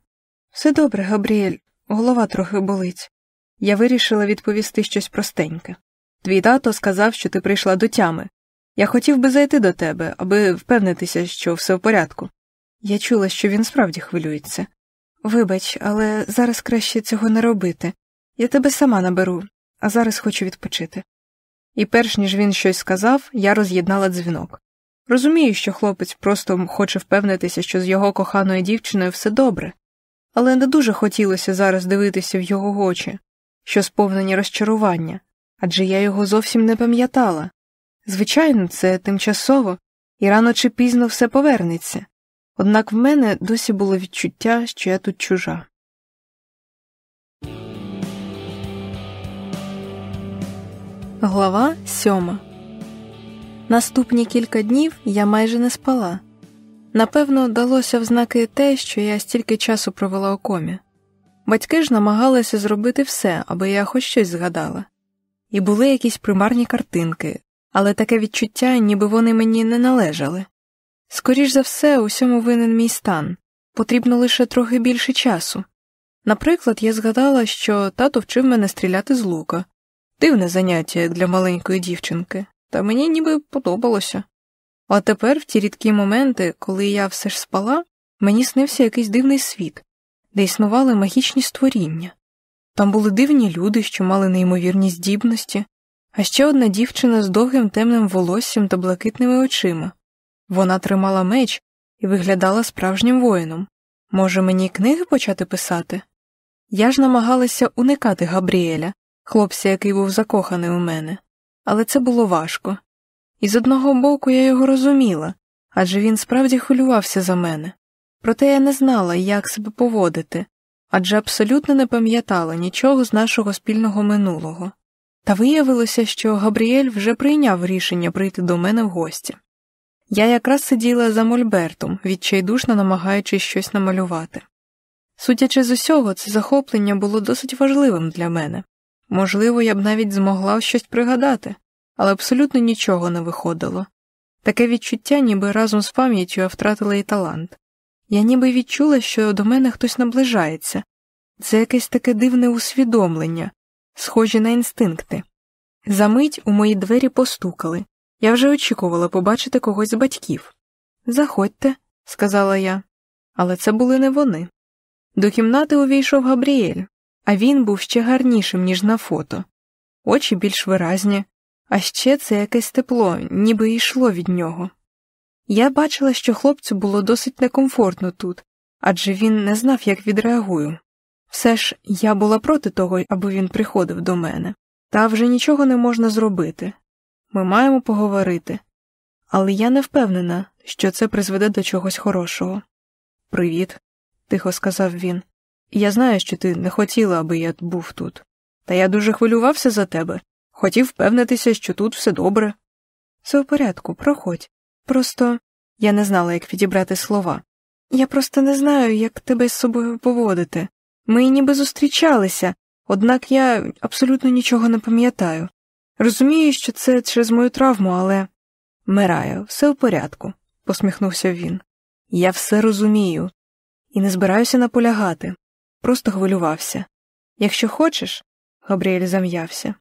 Все добре, Габріель, голова трохи болить. Я вирішила відповісти щось простеньке. Твій тато сказав, що ти прийшла до тями. Я хотів би зайти до тебе, аби впевнитися, що все в порядку. Я чула, що він справді хвилюється. Вибач, але зараз краще цього не робити. Я тебе сама наберу, а зараз хочу відпочити. І перш ніж він щось сказав, я роз'єднала дзвінок. Розумію, що хлопець просто хоче впевнитися, що з його коханою дівчиною все добре, але не дуже хотілося зараз дивитися в його очі, що сповнені розчарування, адже я його зовсім не пам'ятала. Звичайно, це тимчасово, і рано чи пізно все повернеться, однак в мене досі було відчуття, що я тут чужа. Глава сьома Наступні кілька днів я майже не спала. Напевно, далося в знаки те, що я стільки часу провела у комі. Батьки ж намагалися зробити все, аби я хоч щось згадала. І були якісь примарні картинки, але таке відчуття, ніби вони мені не належали. Скоріш за все, усьому винен мій стан потрібно лише трохи більше часу. Наприклад, я згадала, що тато вчив мене стріляти з лука. Дивне заняття для маленької дівчинки, та мені ніби подобалося. А тепер, в ті рідкі моменти, коли я все ж спала, мені снився якийсь дивний світ, де існували магічні створіння. Там були дивні люди, що мали неймовірні здібності, а ще одна дівчина з довгим темним волоссям та блакитними очима. Вона тримала меч і виглядала справжнім воїном. Може, мені книги почати писати? Я ж намагалася уникати Габріеля, хлопця, який був закоханий у мене, але це було важко. І з одного боку я його розуміла адже він справді хвилювався за мене. Проте я не знала, як себе поводити, адже абсолютно не пам'ятала нічого з нашого спільного минулого. Та виявилося, що Габріель вже прийняв рішення прийти до мене в гості. Я якраз сиділа за мольбертом, відчайдушно намагаючись щось намалювати. Судячи з усього, це захоплення було досить важливим для мене. Можливо, я б навіть змогла щось пригадати, але абсолютно нічого не виходило. Таке відчуття, ніби разом з пам'яттю я втратила і талант. Я ніби відчула, що до мене хтось наближається, це якесь таке дивне усвідомлення, схожі на інстинкти. Замить у мої двері постукали. Я вже очікувала побачити когось з батьків. Заходьте, сказала я. Але це були не вони. До кімнати увійшов Габріель, а він був ще гарнішим, ніж на фото, очі більш виразні, а ще це якесь тепло, ніби йшло від нього. Я бачила, що хлопцю було досить некомфортно тут, адже він не знав, як відреагую. Все ж я була проти того, аби він приходив до мене, та вже нічого не можна зробити. Ми маємо поговорити, але я не впевнена, що це призведе до чогось хорошого. Привіт, тихо сказав він. Я знаю, що ти не хотіла, аби я був тут. Та я дуже хвилювався за тебе, хотів впевнитися, що тут все добре. Все в порядку, проходь. Просто я не знала, як підібрати слова. Я просто не знаю, як тебе з собою поводити. Ми ніби зустрічалися, однак я абсолютно нічого не пам'ятаю. Розумію, що це через мою травму, але. Мираю, все в порядку, посміхнувся він. Я все розумію і не збираюся наполягати, просто хвилювався. Якщо хочеш, Габріель зам'явся,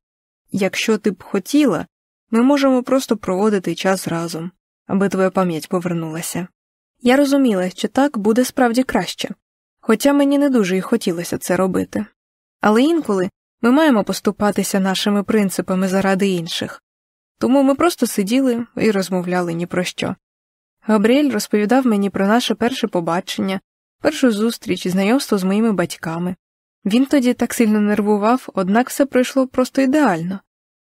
якщо ти б хотіла, ми можемо просто проводити час разом, аби твоя пам'ять повернулася. Я розуміла, що так буде справді краще, хоча мені не дуже й хотілося це робити. Але інколи ми маємо поступатися нашими принципами заради інших, тому ми просто сиділи і розмовляли ні про що. Габріель розповідав мені про наше перше побачення, першу зустріч знайомство з моїми батьками. Він тоді так сильно нервував, однак все пройшло просто ідеально.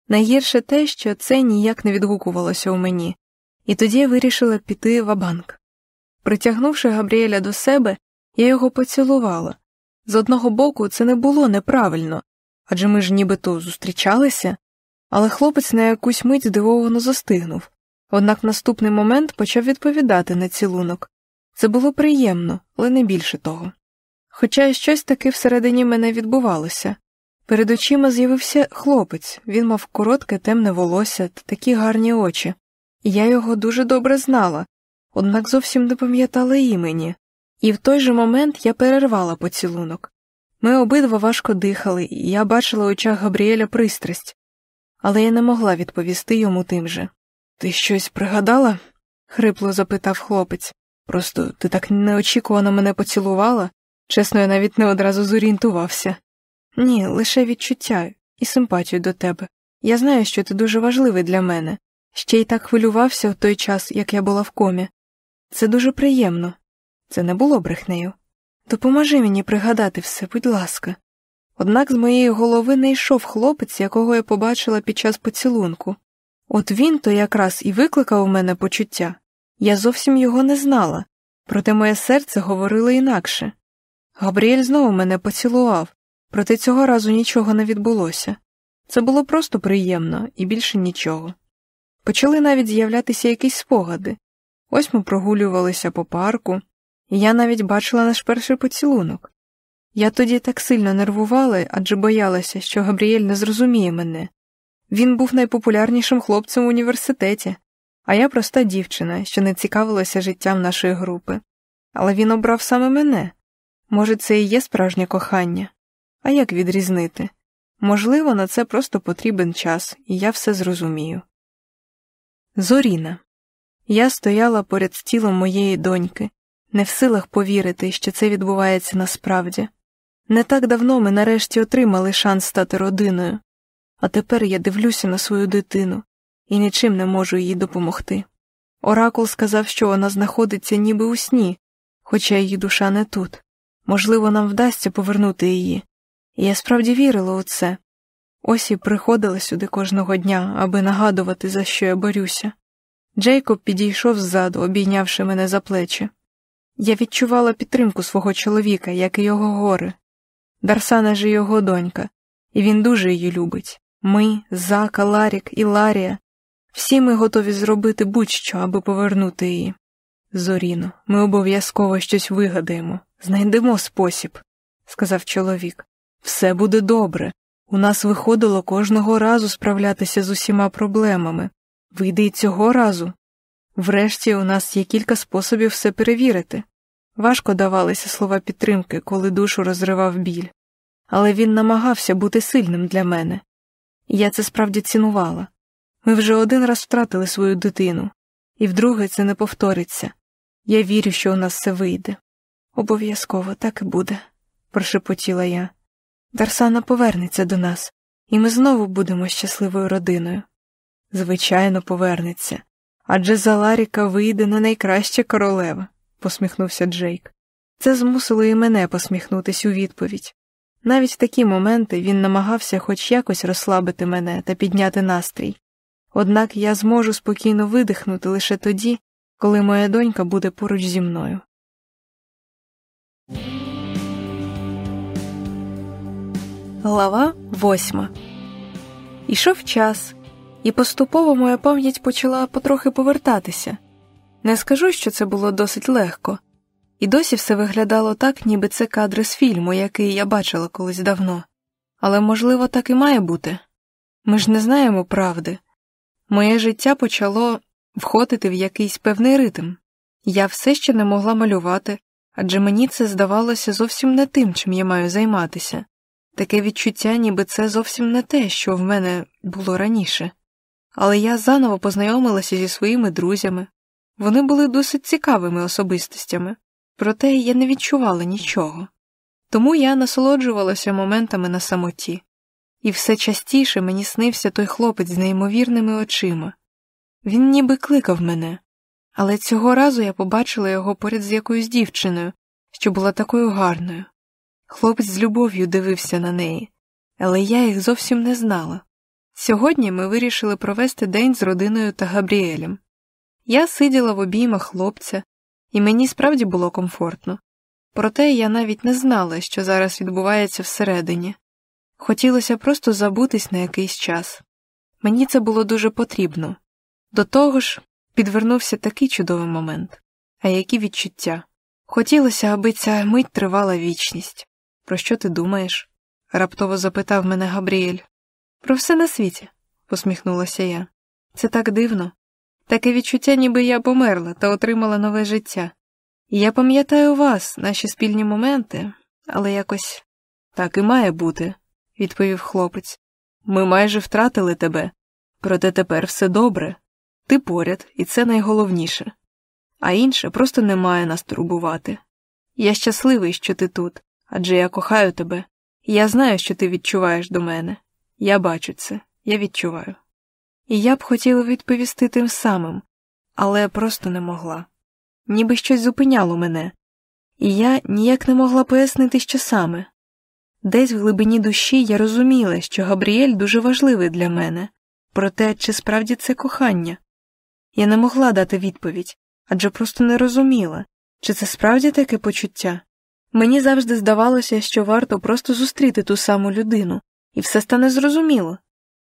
Найгірше те, що це ніяк не відгукувалося у мені, і тоді я вирішила піти в банк Притягнувши Габріеля до себе, я його поцілувала. З одного боку, це не було неправильно адже ми ж нібито зустрічалися, але хлопець на якусь мить здивовано застигнув, однак наступний момент почав відповідати на цілунок. Це було приємно, але не більше того. Хоча щось таки всередині мене відбувалося. Перед очима з'явився хлопець, він мав коротке темне волосся та такі гарні очі, і я його дуже добре знала, однак зовсім не пам'ятала імені, і в той же момент я перервала поцілунок. Ми обидва важко дихали, і я бачила в очах Габріеля пристрасть, але я не могла відповісти йому тим же. Ти щось пригадала? хрипло запитав хлопець. Просто ти так неочікувано мене поцілувала, чесно, я навіть не одразу зорієнтувався. Ні, лише відчуття і симпатію до тебе. Я знаю, що ти дуже важливий для мене. Ще й так хвилювався в той час, як я була в комі. Це дуже приємно. Це не було брехнею. Допоможи мені пригадати все, будь ласка. Однак з моєї голови не йшов хлопець, якого я побачила під час поцілунку. От він то якраз і викликав у мене почуття. Я зовсім його не знала, проте моє серце говорило інакше. Габріель знову мене поцілував, проте цього разу нічого не відбулося. Це було просто приємно і більше нічого. Почали навіть з'являтися якісь спогади. Ось ми прогулювалися по парку, і я навіть бачила наш перший поцілунок. Я тоді так сильно нервувала, адже боялася, що Габріель не зрозуміє мене. Він був найпопулярнішим хлопцем в університеті, а я проста дівчина, що не цікавилася життям нашої групи. Але він обрав саме мене. Може, це і є справжнє кохання. А як відрізнити? Можливо, на це просто потрібен час, і я все зрозумію. Зоріна. Я стояла поряд тілом моєї доньки, не в силах повірити, що це відбувається насправді. Не так давно ми нарешті отримали шанс стати родиною, а тепер я дивлюся на свою дитину і нічим не можу їй допомогти. Оракул сказав, що вона знаходиться ніби у сні, хоча її душа не тут. Можливо, нам вдасться повернути її. І я справді вірила у це. Ось і приходила сюди кожного дня, аби нагадувати, за що я борюся. Джейкоб підійшов ззаду, обійнявши мене за плечі. Я відчувала підтримку свого чоловіка, як і його гори. Дарсана ж його донька, і він дуже її любить. Ми, Зака, Ларік і Ларія. Всі ми готові зробити будь-що, аби повернути її. Зоріно, ми обов'язково щось вигадаємо, знайдемо спосіб, сказав чоловік. Все буде добре. У нас виходило кожного разу справлятися з усіма проблемами. Вийде й цього разу. Врешті у нас є кілька способів все перевірити. Важко давалися слова підтримки, коли душу розривав біль, але він намагався бути сильним для мене, я це справді цінувала. Ми вже один раз втратили свою дитину, і вдруге це не повториться. Я вірю, що у нас все вийде. Обов'язково так і буде, прошепотіла я. Дарсана повернеться до нас, і ми знову будемо щасливою родиною. Звичайно, повернеться. Адже Заларіка вийде на найкраще королева, посміхнувся Джейк. Це змусило і мене посміхнутись у відповідь. Навіть в такі моменти він намагався хоч якось розслабити мене та підняти настрій. Однак я зможу спокійно видихнути лише тоді, коли моя донька буде поруч зі мною. Глава восьма Ішов час, і поступово моя пам'ять почала потрохи повертатися. Не скажу, що це було досить легко, і досі все виглядало так, ніби це кадри з фільму, який я бачила колись давно. Але, можливо, так і має бути. Ми ж не знаємо правди. Моє життя почало входити в якийсь певний ритм. Я все ще не могла малювати, адже мені це здавалося зовсім не тим, чим я маю займатися. Таке відчуття, ніби це зовсім не те, що в мене було раніше. Але я заново познайомилася зі своїми друзями. Вони були досить цікавими особистостями, проте я не відчувала нічого. Тому я насолоджувалася моментами на самоті, і все частіше мені снився той хлопець з неймовірними очима. Він ніби кликав мене, але цього разу я побачила його поряд з якоюсь дівчиною, що була такою гарною. Хлопець з любов'ю дивився на неї, але я їх зовсім не знала. Сьогодні ми вирішили провести день з родиною та Габріелем. Я сиділа в обіймах хлопця, і мені справді було комфортно. Проте я навіть не знала, що зараз відбувається всередині. Хотілося просто забутись на якийсь час. Мені це було дуже потрібно. До того ж, підвернувся такий чудовий момент, а які відчуття. Хотілося, аби ця мить тривала вічність. Про що ти думаєш? раптово запитав мене Габріель. Про все на світі, посміхнулася я. Це так дивно. Таке відчуття, ніби я померла та отримала нове життя. Я пам'ятаю вас, наші спільні моменти, але якось так і має бути, відповів хлопець. Ми майже втратили тебе, проте тепер все добре. Ти поряд, і це найголовніше. А інше просто не має нас турбувати. Я щасливий, що ти тут, адже я кохаю тебе, і я знаю, що ти відчуваєш до мене. Я бачу це, я відчуваю. І я б хотіла відповісти тим самим, але просто не могла. Ніби щось зупиняло мене, і я ніяк не могла пояснити, що саме. Десь в глибині душі я розуміла, що Габріель дуже важливий для мене, проте чи справді це кохання. Я не могла дати відповідь, адже просто не розуміла, чи це справді таке почуття. Мені завжди здавалося, що варто просто зустріти ту саму людину, і все стане зрозуміло.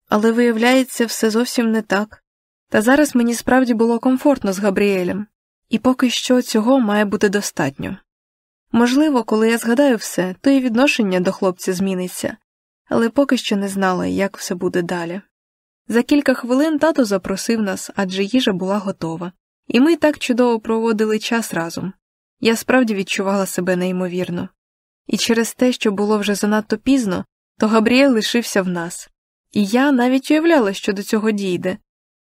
Але виявляється, все зовсім не так. Та зараз мені справді було комфортно з Габріелем, і поки що цього має бути достатньо. Можливо, коли я згадаю все, то і відношення до хлопця зміниться, але поки що не знала, як все буде далі. За кілька хвилин тато запросив нас, адже їжа була готова, і ми так чудово проводили час разом. Я справді відчувала себе неймовірно. І через те, що було вже занадто пізно, то Габріель лишився в нас, і я навіть уявляла, що до цього дійде.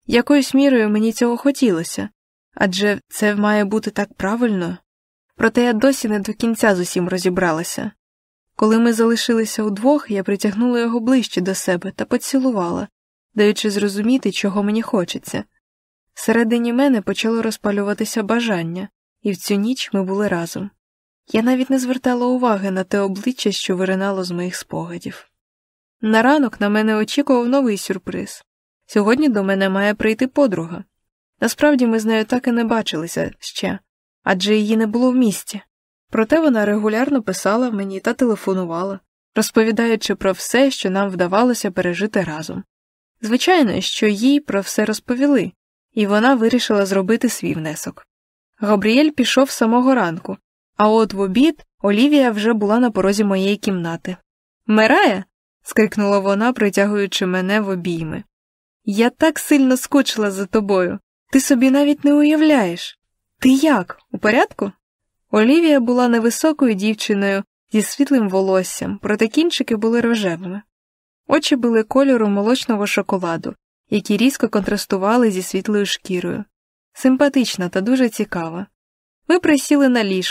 Якоюсь мірою мені цього хотілося адже це має бути так правильно. Проте я досі не до кінця з усім розібралася. Коли ми залишилися удвох, я притягнула його ближче до себе та поцілувала, даючи зрозуміти, чого мені хочеться. Всередині мене почало розпалюватися бажання, і в цю ніч ми були разом. Я навіть не звертала уваги на те обличчя, що виринало з моїх спогадів. На ранок на мене очікував новий сюрприз. Сьогодні до мене має прийти подруга. Насправді ми з нею так і не бачилися ще, адже її не було в місті. Проте вона регулярно писала мені та телефонувала, розповідаючи про все, що нам вдавалося пережити разом. Звичайно, що їй про все розповіли, і вона вирішила зробити свій внесок. Габріель пішов самого ранку, а от в обід Олівія вже була на порозі моєї кімнати. Мирая. скрикнула вона, притягуючи мене в обійми. Я так сильно скучила за тобою. Ти собі навіть не уявляєш. Ти як? У порядку? Олівія була невисокою дівчиною зі світлим волоссям, проте кінчики були рожевими. Очі були кольору молочного шоколаду, які різко контрастували зі світлою шкірою. Симпатична та дуже цікава. Ми присіли на ліжко.